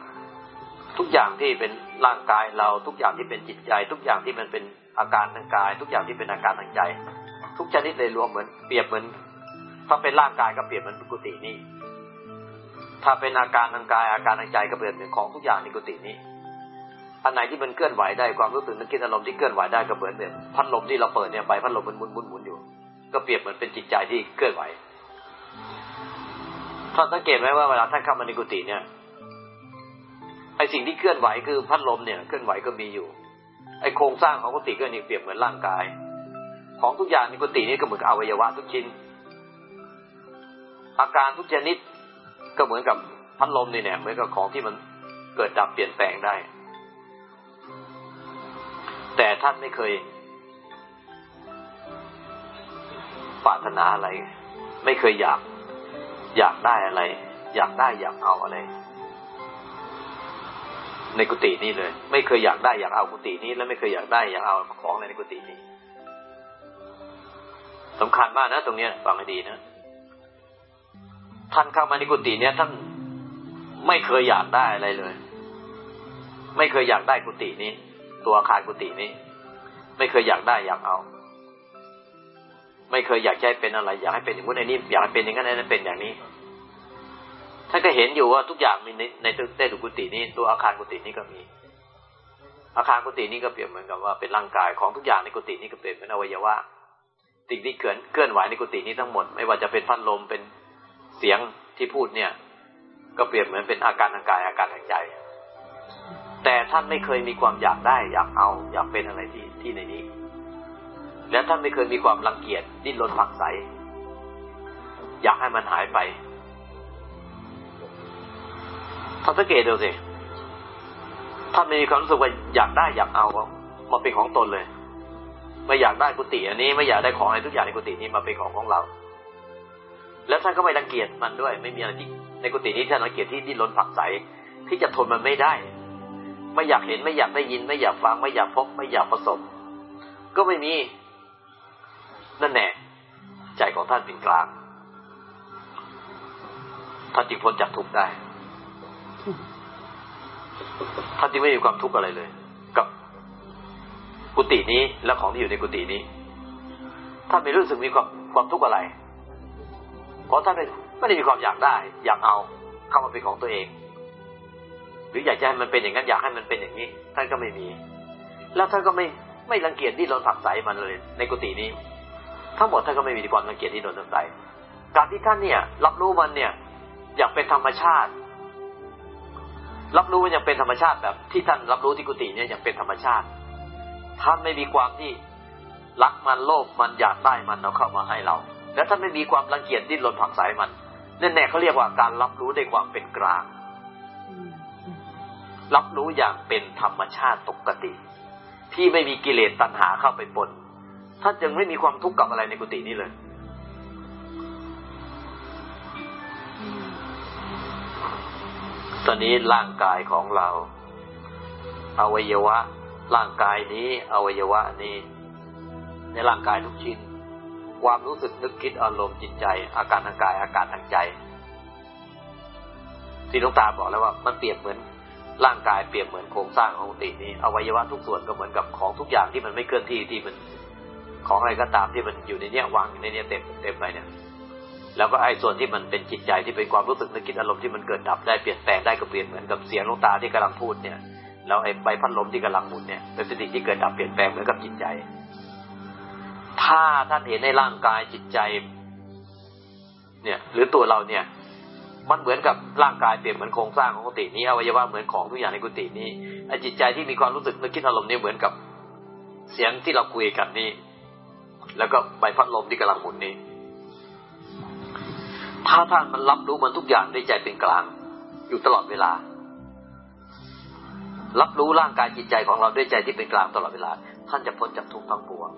ทุกอย่างที่เป็นร่างกายเราทุกอย่างที่เป็นจิตใจ ทุกอย่างที่มันเป็นอาการทางกาย ทุกอย่างที่เป็นอาการทางใจ ทุกชนิดเลยรวมเหมือนเปรียบเหมือน ถ้าเป็นร่างกายก็เปรียบเหมือนกุฏินี้ ถ้าเป็นอาการทางกายอาการทางใจก็เปรียบเหมือนของทุกอย่างในกุฏินี้อันไหนที่มันเคลื่อนไหวได้ความรู้สึกนึกคิดอารมณ์ที่เคลื่อนไหวได้ก็เหมือนเนี่ยพัดลมที่เราเปิดเนี่ยไปพัดลมมันหมุนหมุนหมุนอยู่ ก็เปรียบเหมือนเป็นจิตใจที่เคลื่อนไหว ท่านสังเกตไหมว่าเวลาท่านเข้ามาในกุฏิเนี่ยไอสิ่งที่เคลื่อนไหวคือพัดลมเนี่ยเคลื่อนไหวก็มีอยู่ ไอโครงสร้างของกุฏิก็นี่เปรียบเหมือนร่างกาย ของทุกอย่างในกุฏินี้ก็เหมือนอวัยวะทุกชิ้น อาการทุกชนิดก็เหมือนกับพัดลมนี่เนี่ยเหมือนกับของที่มันเกิดดับเปลี่ยนแปลงได้ แต่ท่านไม่เคยปรารถนาอะไร ไม่เคยอยาก อยากได้อะไร อยากได้อยากเอาอะไร ในกุฏินี้เลย ไม่เคยอยากได้อยากเอากุฏินี้แล้วไม่เคยอยากได้อยากเอาของอะไรในกุฏินี้สำคัญมากนะตรงเนี้ยฟังให้ดีนะท่านเข้ามาในกุฏิเนี้ยท่านไม่เคยอยากได้อะไรเลย ไม่เคยอยากได้กุฏินี้ ตัวอาคารกุฏินี้ ไม่เคยอยากได้อยากเอา ไม่เคยอยากใช้เป็นอะไร อยากให้เป็นอย่างนู้นไอ้นี่อยากให้เป็นอย่างนั้นไอ้นั้นเป็นอย่างนี้ท่านก็เห็นอยู่ว่าทุกอย่างมีในในตึกได้ถูกกุฏินี้ตัวอาคารกุฏินี้ก็มี อาคารกุฏินี้ก็เปรียบเหมือนกับว่าเป็นร่างกายของทุกอย่างในกุฏินี้ก็เปรียบเป็นอวัยวะสิ่งที่เกินเคลื่อนไหวในกุฏินี้ทั้งหมด ไม่ว่าจะเป็นพัดลมเป็นเสียงที่พูดเนี่ย ก็เปรียบเหมือนเป็นอาการทางกายอาการทางใจ แต่ท่านไม่เคยมีความอยากได้ อยากเอา อยากเป็นอะไรที่ที่ในนี้ และท่านไม่เคยมีความรังเกียจดิ้นรนผักใส อยากให้มันหายไปท่านสังเกตดูสิท่านมีความรู้สึกว่าอยากได้อยากเอามาเป็นของตนเลย ไม่อยากได้กุฏิอันนี้ไม่อยากได้ของอะไรทุกอย่างในกุฏินี้มาเป็นของของเรา แล้วท่านก็ไม่รังเกียจมันด้วย ไม่มีอะไรที่ในกุฏินี้ท่านรังเกียจที่ดิ้นรนผักใสที่จะทนมันไม่ได้ ไม่อยากเห็นไม่อยากได้ยิน ไม่อยากฟังไม่อยากพบ ไม่อยากประสบ ก็ไม่มี นั่นแน่ใจของท่านเป็นกลางท่านจึงพ้นจากทุกข์ได้ ท่านจึงไม่มีความทุกข์อะไรเลย กับกุฏินี้และของที่อยู่ในกุฏินี้ท่านไม่รู้สึกมีความความทุกข์อะไร เพราะท่านไม่ได้มีความอยากได้ อยากเอาเข้ามาเป็นของตัวเอง หรืออยากจะให้มันเป็นอย่างนั้นอยากให้มันเป็นอย่างนี้ ท่านก็ไม่มี แล้วท่านก็ไม่ไม่รังเกียจที่เราผักใสมันเลย ในกุฏินี้ ทั้งหมดท่านก็ไม่มีความรังเกียจที่โดนผักใสการที่ท่านเนี่ย รับรู้มันเนี่ย อยากเป็นธรรมชาติ รับรู้ว่ายังเป็นธรรมชาติแบบที่ท่านรับรู้ที่กุฏิเนี่ยอยังเป็นธรรมชาติ ท่านไม่มีความที่รักมันโลภมันอยากได้มันเอาเข้ามาให้เรา และท่านไม่มีความรังเกียจดิ้นรนผักสายมันนั่แน่เขาเรียกว่าการรับรู้ในความเป็นกลาง รับรู้อย่างเป็นธรรมชาติปกติ ที่ไม่มีกิเลสตัณหาเข้าไปปน ท่านจึงไม่มีความทุกข์กับอะไรในกุฏินี้เลย ตอนนี้ร่างกายของเรา อวัยวะ ร่างกายนี้ อวัยวะนี้ ในร่างกายทุกชิ้น ความรู้สึกนึกคิดอารมณ์จิตใจ อาการทางกายอาการทางใจ ที่หลวงตาบอกแล้วว่า มันเปรียบเหมือนร่างกายเปรียบเหมือนโครงสร้างของตินี้อวัยวะทุกส่วนก็เหมือนกับของทุกอย่างที่มันไม่เคลื่อนที่ที่มัน ของอะไรก็ตามที่มันอยู่ในเนี้ยวางอยู่ในเนี้ยเต็มเต็มไปเนี่ยแล้วก็ไอ้ส่วนที่มันเป็นจิตใจที่เป็นความรู้สึกนึกคิดอารมณ์ที่มันเกิดดับได้เปลี่ยนแปลงได้ก็เปลี่ยนเหมือนกับเสียงลูกตาที่กำลังพูดเนี่ยแล้วไอ้ใบพัดลมที่กำลังหมุนเนี่ยเป็นสิ่งที่เกิดดับเปลี่ยนแปลงเหมือนกับจิตใจ ถ้าท่านเห็นในร่างกายจิตใจ เนี่ย หรือตัวเราเนี่ย มันเหมือนกับร่างกายเปลี่ยนเหมือนโครงสร้างของกุฏินี้อวัยวะเหมือนของทุกอย่างในกุฏินี้ไอ้จิตใจที่มีความรู้สึกนึกคิดอารมณ์นี่เหมือนกับเสียงที่เราคุยกันนี่ แล้วก็ใบพัดลมที่กำลังหมุนนี่ถ้าท่านมันรับรู้มันทุกอย่างด้วยใจเป็นกลาง อยู่ตลอดเวลา รับรู้ร่างกายจิตใจของเราด้วยใจที่เป็นกลางตลอดเวลา ท่านจะพ้นจากทุกข์ทั้งปวง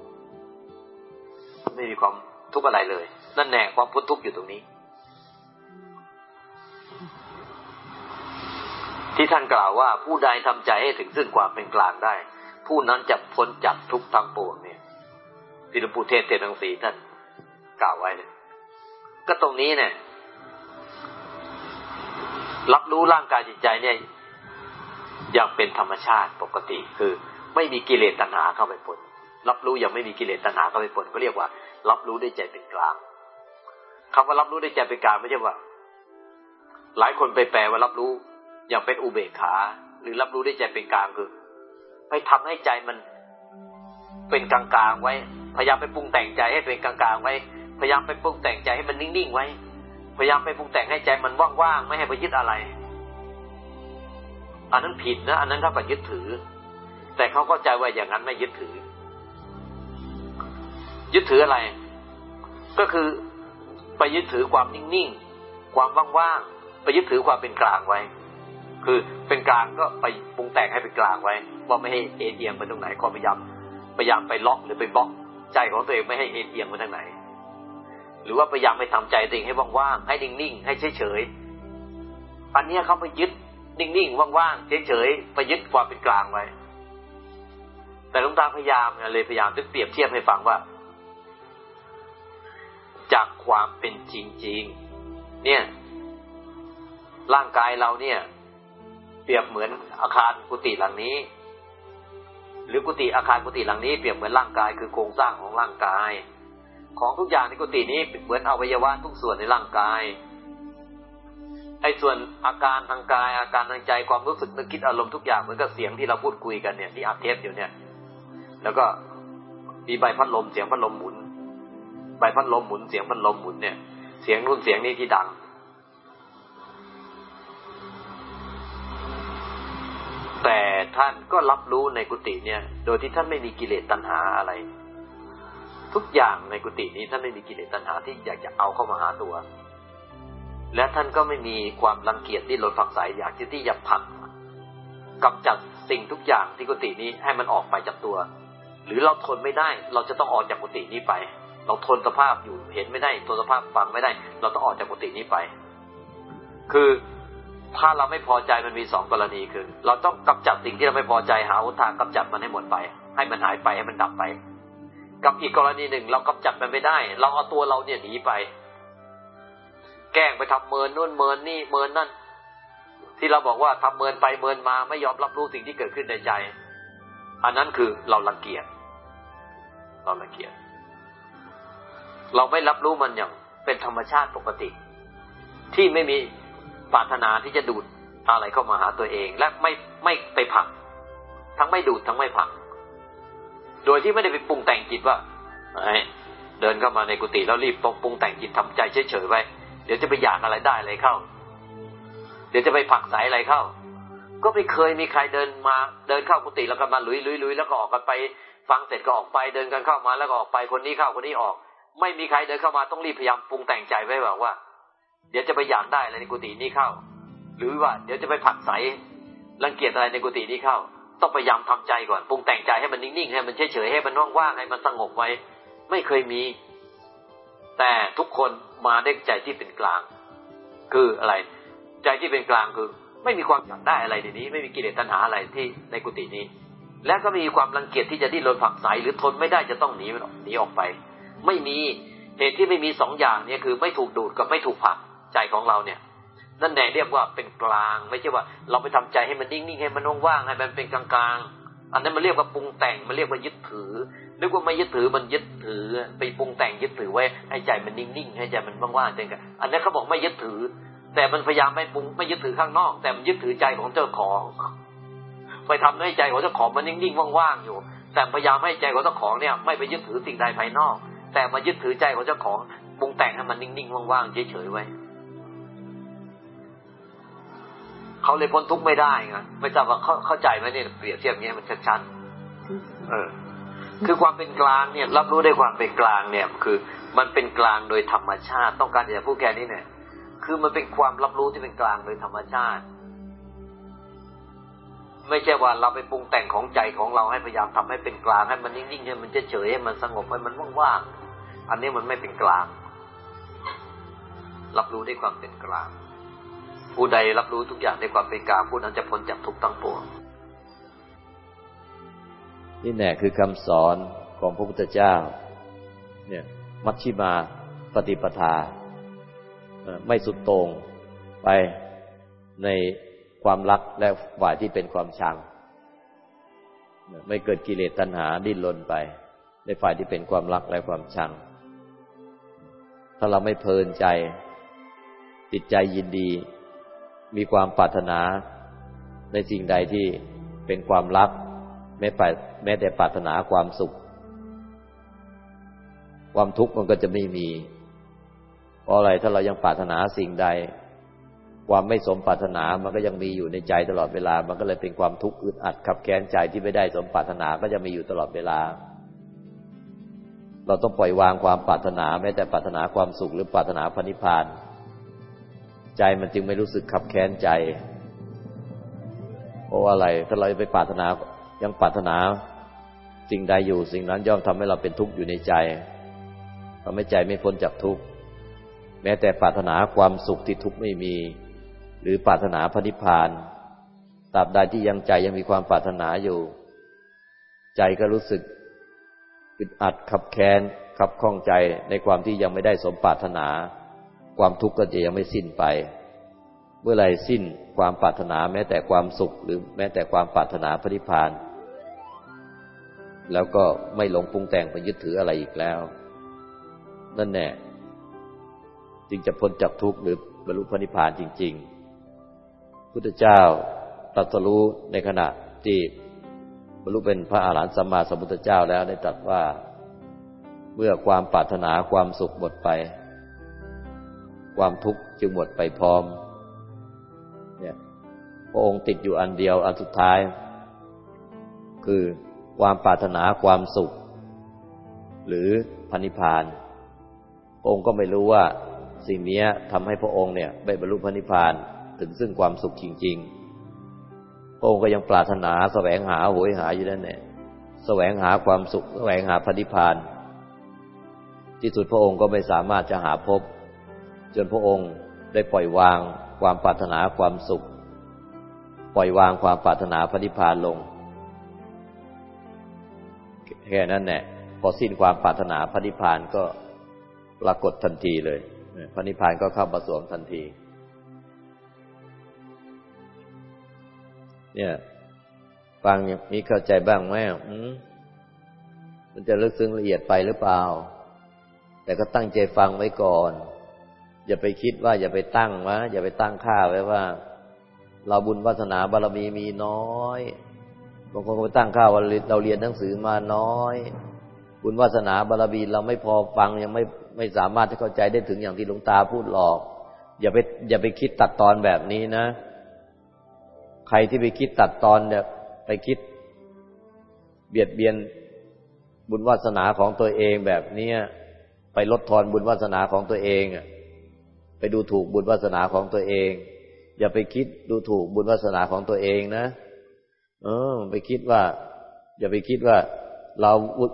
ไม่มีความทุกข์อะไรเลย นั่นแน่ความพ้นทุกข์อยู่ตรงนี้ ที่ท่านกล่าวว่าผู้ใดทำใจให้ถึงซึ่งความเป็นกลางได้ ผู้นั้นจะพ้นจากทุกทั้งปวงเนี่ย ที่หลวงปู่เทศเทศทังสีท่านกล่าวไว้เนี่ยก็ตรงนี้เนี่ย รับรู้ร่างกายจิตใจเนี่ยอย่างเป็นธรรมชาติปกติคือ ไม่มีกิเลสตัณหาเข้าไปปนรับรู้อย่างไม่มีกิเลสตัณหาเข้าไปปนก็เรียกว่า รับรู้ได้ใจเป็นกลางคำว่ารับรู้ได้ใจเป็นกลางไม่ใช่ว่า หลายคนไปแปลว่ารับรู้อย่างเป็นอุเบกขา หรือรับรู้ได้ใจเป็นกลางคือ ไปทำให้ใจมันเป็นกลางๆไว้ พยายามไปปรุงแต่งใจให้เป็นกลางๆไว้ พยายามไปปรุงแต่งใจให้มันนิ่งๆไว้ พยายามไปปรุงแต่งให้ใจมันว่างๆไม่ให้ไปยึดอะไร อันนั้นผิดนะ อันนั้นเท่ากับยึดถือ แต่เขาเข้าใจว่าอย่างนั้นไม่ยึดถือ ยึดถืออะไร ก็คือไปยึดถือความนิ่งๆ ความว่างๆ ไปยึดถือความเป็นกลางไว้ คือเป็นกลางก็ไปปรุงแต่งให้เป็นกลางไว้ ว่าไม่ให้เอเอียงไปตรงไหนก็พยายามพยายามไปล็อกหรือไปบล็อก ใจของตัวเองไม่ให้เอเอียงไปทางไหน หรือว่าพยายามไปทำใจตัวเองให้ว่างๆให้นิ่งๆให้เฉยๆอันนี้เขาไปยึดนิ่งๆว่างๆเฉยๆไปยึดความเป็นกลางไว้ แต่หลวงตาพยายามเนี่ยเลยพยายามจะเปรียบเทียบให้ฟังว่า จากความเป็นจริงๆ เนี่ย ร่างกายเราเนี่ย เปรียบเหมือนอาคารกุฏิหลังนี้ หรือกุฏิอาคารกุฏิหลังนี้เปรียบเหมือนร่างกายคือโครงสร้างของร่างกาย ของทุกอย่างในกุฏินี้เหมือนอวัยวะทุกส่วนในร่างกายไอ้ส่วนอาการทางกายอาการทางใจความรู้สึกนึกคิดอารมณ์ทุกอย่างเหมือนกับเสียงที่เราพูดคุยกันเนี่ยที่อัดเทปอยู่เนี่ย แล้วก็มีใบพัดลมเสียงพัดลมหมุน ใบพัดลมหมุนเสียงพัดลมหมุนเนี่ย เสียงนู่นเสียงนี้ที่ดัง แต่ท่านก็รับรู้ในกุฏิเนี่ย โดยที่ท่านไม่มีกิเลสตัณหาอะไร ทุกอย่างในกุฏินี้ท่านไม่มีกิเลสตัณหาที่อยากจะเอาเข้ามาหาตัว และท่านก็ไม่มีความรังเกียจที่ลดฝักใสอยากที่จะผักกำจัดสิ่งทุกอย่างที่กุฏินี้ให้มันออกไปจากตัว หรือเราทนไม่ได้ เราจะต้องออกจากกุฏินี้ไป เราทนสภาพอยู่เห็นไม่ได้ทนสภาพฟังไม่ได้ เราต้องออกจากกุฏินี้ไป คือ ถ้าเราไม่พอใจมันมีสองกรณีคือ เราต้องกำจัดสิ่งที่เราไม่พอใจหาทางกำจัดมันให้หมดไป ให้มันหายไปให้มันดับไป กับอีกกรณีหนึ่งเรากำจัดมันไม่ได้ เราเอาตัวเราเนี่ยหนีไป แกล้งไปทำเมินนู่นเมินนี่เมินนั่น ที่เราบอกว่าทำเมินไปเมินมาไม่ยอมรับรู้สิ่งที่เกิดขึ้นในใจ อันนั้นคือเราลังเกียจเราลังเกียจเราไม่รับรู้มันอย่างเป็นธรรมชาติปกติ ที่ไม่มี ปรารถนาที่จะดูดอะไรเข้ามาหาตัวเอง และไม่ไม่ไปผัก ทั้งไม่ดูดทั้งไม่ผัก โดยที่ไม่ได้ไปปรุงแต่งจิตว่าเดินเข้ามาในกุฏิแล้วรีบปรุงแต่งจิตทำใจเฉยๆไว้ เดี๋ยวจะไปอยากอะไรได้อะไรเข้า เดี๋ยวจะไปผักใสอะไรเข้า ก็ไม่เคยมีใครเดินมาเดินเข้ากุฏิแล้วก็มาลุยลุยลุยแล้วก็ออกกันไป ฟังเสร็จก็ออกไปเดินกันเข้ามาแล้วก็ออกไปคนนี้เข้าคนนี้ออก ไม่มีใครเดินเข้ามาต้องรีบพยายามปรุงแต่งใจไว้บอกว่า เดี๋ยวจะไปอยากได้อะไรในกุฏินี้เข้า หรือว่าเดี๋ยวจะไปผักใสรังเกียจอะไรในกุฏินี้เข้า ต้องพยายามทำใจก่อนปรุงแต่งใจให้มันนิ่งๆให้มันเฉยๆให้มันว่างๆให้มันสงบไว้ ไม่เคยมี แต่ทุกคนมาได้ใจที่เป็นกลาง คืออะไร ใจที่เป็นกลางคือ ไม่มีความอยากได้อะไรในนี้ ไม่มีกิเลสตัณหาอะไรที่ในกุฏินี้ และก็มีความรังเกียจที่จะดิ้นรนผักใสหรือทนไม่ได้จะต้องหนีหนีออกไป ไม่มีเหตุที่ไม่มีสองอย่างเนี่ยคือ ไม่ถูกดูดกับไม่ถูกผัก ใจของเราเนี่ย นั่นแหน่เรียกว่าเป็นกลาง ไม่ใช่ว่า เราไปทำใจให้มันนิ่งๆให้มันว่างๆให้มันเป็นกลางๆอันนั้นมันเรียกว่าปรุงแต่งมันเรียกว่ายึดถือนึกว่าไม่ยึดถือมันยึดถือ ไปปรุงแต่งยึดถือไว้ให้ใจมันนิ่งๆให้ใจมันว่างๆใจกันอันนี้เขาบอกไม่ยึดถือ แต่มันพยายามไม่ปรุงไม่ยึดถือข้างนอก แต่มันยึดถือใจของเจ้าของไปทำให้ใจของเจ้าของมันนิ่งๆว่างๆอยู่ แต่พยายามให้ใจของเจ้าของเนี่ยไม่ไปยึดถือสิ่งใดภายนอก แต่มายึดถือใจของเจ้าของปรุงแต่งให้มันนิ่งๆว่างๆเฉยๆไว้ เขาเลยพ้นทุกข์ไม่ได้ไงไม่ทราบว่าเขาเข้าใจไหมเนี่ยเปรียบเทียบเงี้ยมันชัดๆเออ คือความเป็นกลางเนี่ย รับรู้ได้ความเป็นกลางเนี่ย คือมันเป็นกลางโดยธรรมชาติ ต้องการจะพูดแค่นี้เนี่ยคือมันเป็นความรับรู้ที่เป็นกลางโดยธรรมชาติ ไม่ใช่ว่าเราไปปรุงแต่งของใจของเราให้พยายามทำให้เป็นกลางให้มันนิ่งๆให้มันเฉยๆให้มันสงบให้มันว่างๆอันนี้มันไม่เป็นกลาง รับรู้ได้ความเป็นกลาง ผู้ใดรับรู้ทุกอย่างด้วยความเป็นกลางผู้นั้นจะพ้นจากทุกตั้งปวงนี่แน่คือคำสอนของพระพุทธเจ้า เนี่ยมัชชิมาปฏิปทา ไม่สุดต่งไปในความรักและฝ่ายที่เป็นความชัง ไม่เกิดกิเลสตัณหาดิ้นรนไป ในฝ่ายที่เป็นความรักและความชัง ถ้าเราไม่เพลินใจ ติดใจยินดี มีความปรารถนาในสิ่งใดที่เป็นความรักแม้แม้แต่ปรารถนาความสุข ความทุกข์มันก็จะไม่มีเพราะอะไรถ้าเรายังปรารถนาสิ่งใด ความไม่สมปรารถนามันก็ยังมีอยู่ในใจตลอดเวลา มันก็เลยเป็นความทุกข์อึดอัดขับแค้นใจที่ไม่ได้สมปรารถนาก็จะมีอยู่ตลอดเวลา เราต้องปล่อยวางความปรารถนาแม้แต่ปรารถนาความสุขหรือปรารถนาพระนิพพาน ใจมันจึงไม่รู้สึกขับแค้นใจ เพราะอะไร ถ้าเราไปปรารถนายังปรารถนาสิ่งใดอยู่สิ่งนั้นย่อมทำให้เราเป็นทุกข์อยู่ในใจทำให้ใจไม่พ้นจากทุกข์แม้แต่ปรารถนาความสุขที่ทุกข์ไม่มี หรือปรารถนาพระนิพพานตราบใดที่ยังใจยังมีความปรารถนาอยู่ ใจก็รู้สึกอึดอัดขับแค้นขับข้องใจในความที่ยังไม่ได้สมปรารถนา ความทุกข์ก็จะยังไม่สิ้นไป เมื่อไรสิ้นความปรารถนาแม้แต่ความสุขหรือแม้แต่ความปรารถนาพระนิพพาน แล้วก็ไม่หลงปรุงแต่งไปยึดถืออะไรอีกแล้ว นั่นแน่จึงจะพ้นจากทุกข์หรือบรรลุพระนิพพานจริง ๆ พุทธเจ้าตรัสรู้ในขณะที่บรรลุเป็นพระอาหารหันต์สัมมาสัมพุทธเจ้าแล้วได้ตรัสว่า เมื่อความปรารถนาความสุขหมดไป ความทุกข์จึงหมดไปพร้อม เนี่ยพระองค์ติดอยู่อันเดียวอันสุดท้าย คือความปรารถนาความสุข หรือพันิพานพระองค์ก็ไม่รู้ว่าสิ่งนี้ทำให้พระองค์เนี่ยได้บรรลุพันิพานถึงซึ่งความสุขจริง ๆ พระองค์ก็ยังปรารถนาแสวงหาโหยหาอยู่นั่นแหละแสวงหาความสุข แสวงหาพระนิพพาน ที่สุดพระองค์ก็ไม่สามารถจะหาพบ จนพระองค์ได้ปล่อยวางความปรารถนาความสุข ปล่อยวางความปรารถนาพระนิพพานลง แค่นั้นแหละพอสิ้นความปรารถนาพระนิพพานก็ปรากฏทันทีเลยพระนิพพานก็เข้ามาสวมทันที เนี่ยฟังอย่างนี้เข้าใจบ้างไหมมันจะลึกซึ้งละเอียดไปหรือเปล่า แต่ก็ตั้งใจฟังไว้ก่อน อย่าไปคิดว่าอย่าไปตั้งวะอย่าไปตั้งค่าไว้ว่า เราบุญวาสนาบารมีมีน้อยบางคนก็ไปตั้งค่าว่าเราเรียนหนังสือมาน้อย บุญวาสนาบารมีเราไม่พอฟังยังไม่ไม่สามารถที่เข้าใจได้ถึงอย่างที่หลวงตาพูดหรอก อย่าไปอย่าไปคิดตัดตอนแบบนี้นะ ใครที่ไปคิดตัดตอนเนี่ยไปคิด เบียดเบียนบุญวาสนาของตัวเองแบบนี้ไปลดทอนบุญวาสนาของตัวเอง ไปดูถูกบุญวาสนาของตัวเอง อย่าไปคิดดูถูกบุญวาสนาของตัวเองนะ เออ ไปคิดว่า อย่าไปคิดว่า เรา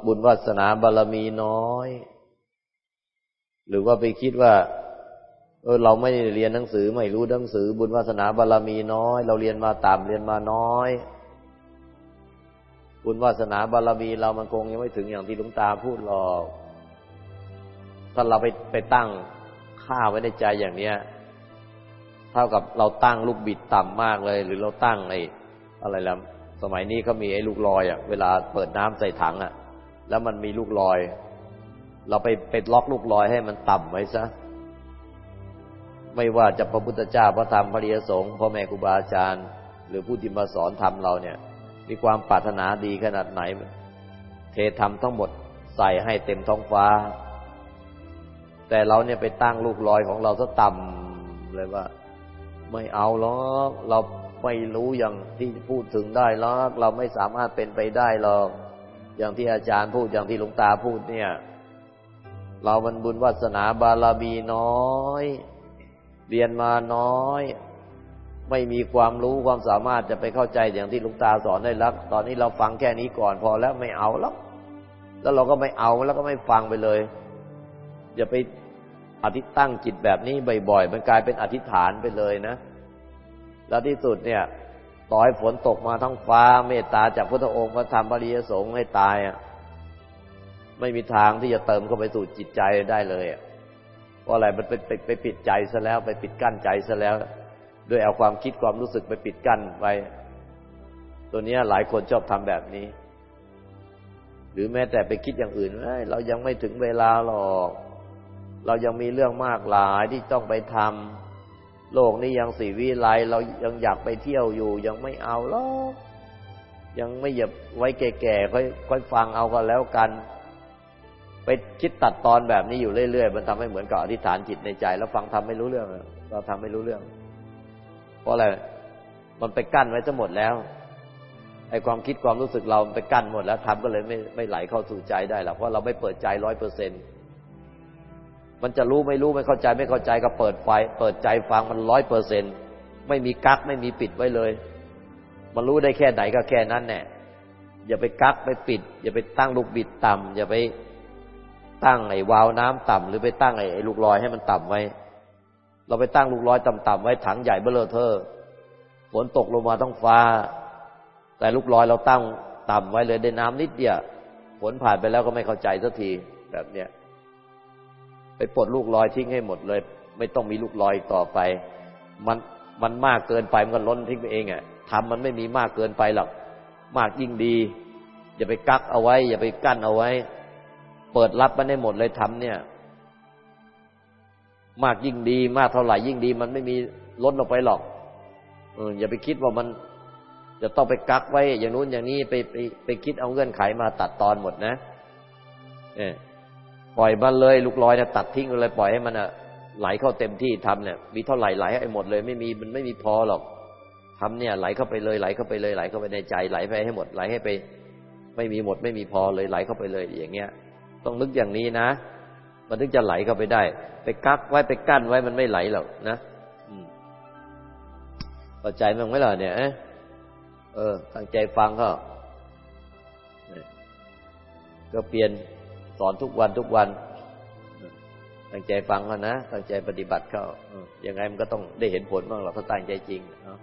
บุญวาสนาบารรมีน้อย หรือว่าไปคิดว่า เออ เราไม่เรียนหนังสือไม่รู้หนังสือ บุญวาสนาบารรมีน้อย เราเรียนมาต่ำเรียนมาน้อย บุญวาสนาบารรมีเรามันคงยังไม่ถึงอย่างที่หลุงตาพูดหรอกถ้าเราไปไปตั้ง ค่าไว้ในใจอย่างเนี้ย เท่ากับเราตั้งลูกบิดต่ำมากเลย หรือเราตั้งไอ้อะไรแล้วสมัยนี้เขามีไอ้ลูกลอยอะ เวลาเปิดน้ำใส่ถังอะ แล้วมันมีลูกลอย เราไปไปล็อกลูกลอยให้มันต่ำไว้ซะไม่ว่าจะพระพุทธเจ้าพระธรรมพระริยสงฆ์พ่อแม่ครูบาอาจารย์ หรือผู้ที่มาสอนธรรมเราเนี่ย มีความปรารถนาดีขนาดไหน เทธรรมทั้งหมดใส่ให้เต็มท้องฟ้า แต่เราเนี่ยไปตั้งลูกลอยของเราซะต่ำเลยว่า ไม่เอาหรอกเราไม่รู้อย่างที่พูดถึงได้หรอกเราไม่สามารถเป็นไปได้หรอกอย่างที่อาจารย์พูดอย่างที่หลวงตาพูดเนี่ย เรามันบุญวาสนาบารมีน้อย เรียนมาน้อย ไม่มีความรู้ความสามารถจะไปเข้าใจอย่างที่ลุงตาสอนได้แล้วตอนนี้เราฟังแค่นี้ก่อนพอแล้วไม่เอาแล้วแล้วเราก็ไม่เอาแล้วก็ไม่ฟังไปเลยอย่าไป อธิตั้งจิตแบบนี้บ่อยๆ มันกลายเป็นอธิษฐานไปเลยนะ แล้วที่สุดเนี่ย ต่อให้ฝนตกมาทั้งฟ้าเมตตาจากพระองค์พระธรรมบริยสงฆ์ให้ตายอะไม่มีทางที่จะเติมเข้าไปสู่จิตใจได้เลยอะเพราะอะไรมันไปไปไปปิดใจซะแล้ว ไปปิดกั้นใจซะแล้ว ด้วยเอาความคิดความรู้สึกไปปิดกั้นไว้ ตัวนี้หลายคนชอบทำแบบนี้ หรือแม้แต่ไปคิดอย่างอื่นเรายังไม่ถึงเวลาหรอก เรายังมีเรื่องมากหลายที่ต้องไปทำโลกนี้ยังสีวิไลเรายังอยากไปเที่ยวอยู่ ยังไม่เอาหรอกยังไม่หยับไว้แก่ๆค่อยค่อยฟังเอากันแล้วกัน ไปคิดตัดตอนแบบนี้อยู่เรื่อยๆมันทำให้เหมือนกับอธิษฐานจิตในใจ แล้วฟังทำไม่รู้เรื่องเราทำไม่รู้เรื่อง เพราะอะไรมันไปกั้นไว้ทั้งหมดแล้วไอความคิดความรู้สึกเราไปกั้นหมดแล้วทำก็เลยไม่ไม่ไหลเข้าสู่ใจได้หรอกเพราะเราไม่เปิดใจร้อยเปอร์เซ็นต์ มันจะรู้ไม่รู้ไม่เข้าใจไม่เข้าใจก็เปิดไฟ เปิดใจฟังมันร้อยเปอร์เซ็นไม่มีกักไม่มีปิดไว้เลย มันรู้ได้แค่ไหนก็แค่นั้นแน่อย่าไปกักไปปิด อย่าไปตั้งลูกบิดต่ำอย่าไปตั้งไอ้วาล์วน้ำต่ำหรือไปตั้งไอ้ลูกลอยให้มันต่ำไว้ เราไปตั้งลูกลอยต่ำๆไว้ถังใหญ่เบ้อเลอเทอฝนตกลงมาต้องฟ้า แต่ลูกลอยเราตั้งต่ำไว้เลยได้น้ำนิดเดียวฝนผ่านไปแล้วก็ไม่เข้าใจสักทีแบบเนี้ย ไปปลดลูกลอยทิ้งให้หมดเลย ไม่ต้องมีลูกลอยต่อไป มันมันมากเกินไปมันก็ล้นทิ้งไปเองอะทำมันไม่มีมากเกินไปหรอกมากยิ่งดี อย่าไปกักเอาไว้ อย่าไปกั้นเอาไว้ เปิดรับมันได้หมดเลยทำเนี่ย มากยิ่งดี มากเท่าไหร่ยิ่งดี มันไม่มีล้นออกไปหรอกเอออย่าไปคิดว่ามันจะต้องไปกักไว้ อย่างนู้นอย่างนี้ไปไปไปคิดเอาเงื่อนไขมาตัดตอนหมดนะ เออ ปล่อยมันเลยลูกลอยเนี่ยตัดทิ้งเลยปล่อยให้มันอะไหลเข้าเต็มที่ทำเนี่ย มีเท่าไหร่ไหลให้หมดเลยไม่มีมันไม่มีพอหรอกทำเนี่ย ไหลเข้าไปเลยไหลเข้าไปเลยไหลเข้าไปในใจไหลไปให้หมดไหลให้ไป ไม่มีหมดไม่มีพอเลยไหลเข้าไปเลยอย่างเงี้ย ต้องนึกอย่างนี้นะมันถึงจะไหลเข้าไปได้ ไปกักไว้ไปกั้นไว้มันไม่ไหลหรอกนะเข้าใจมั้งไหมล่ะเนี่ยเออตั้งใจฟังก็ก็เปลี่ยน สอนทุกวันทุกวันตั้งใจฟังก็นะตั้งใจปฏิบัติเขายังไงมันก็ต้องได้เห็นผลบ้างหรอกถ้าตั้งใจจริงเนาะ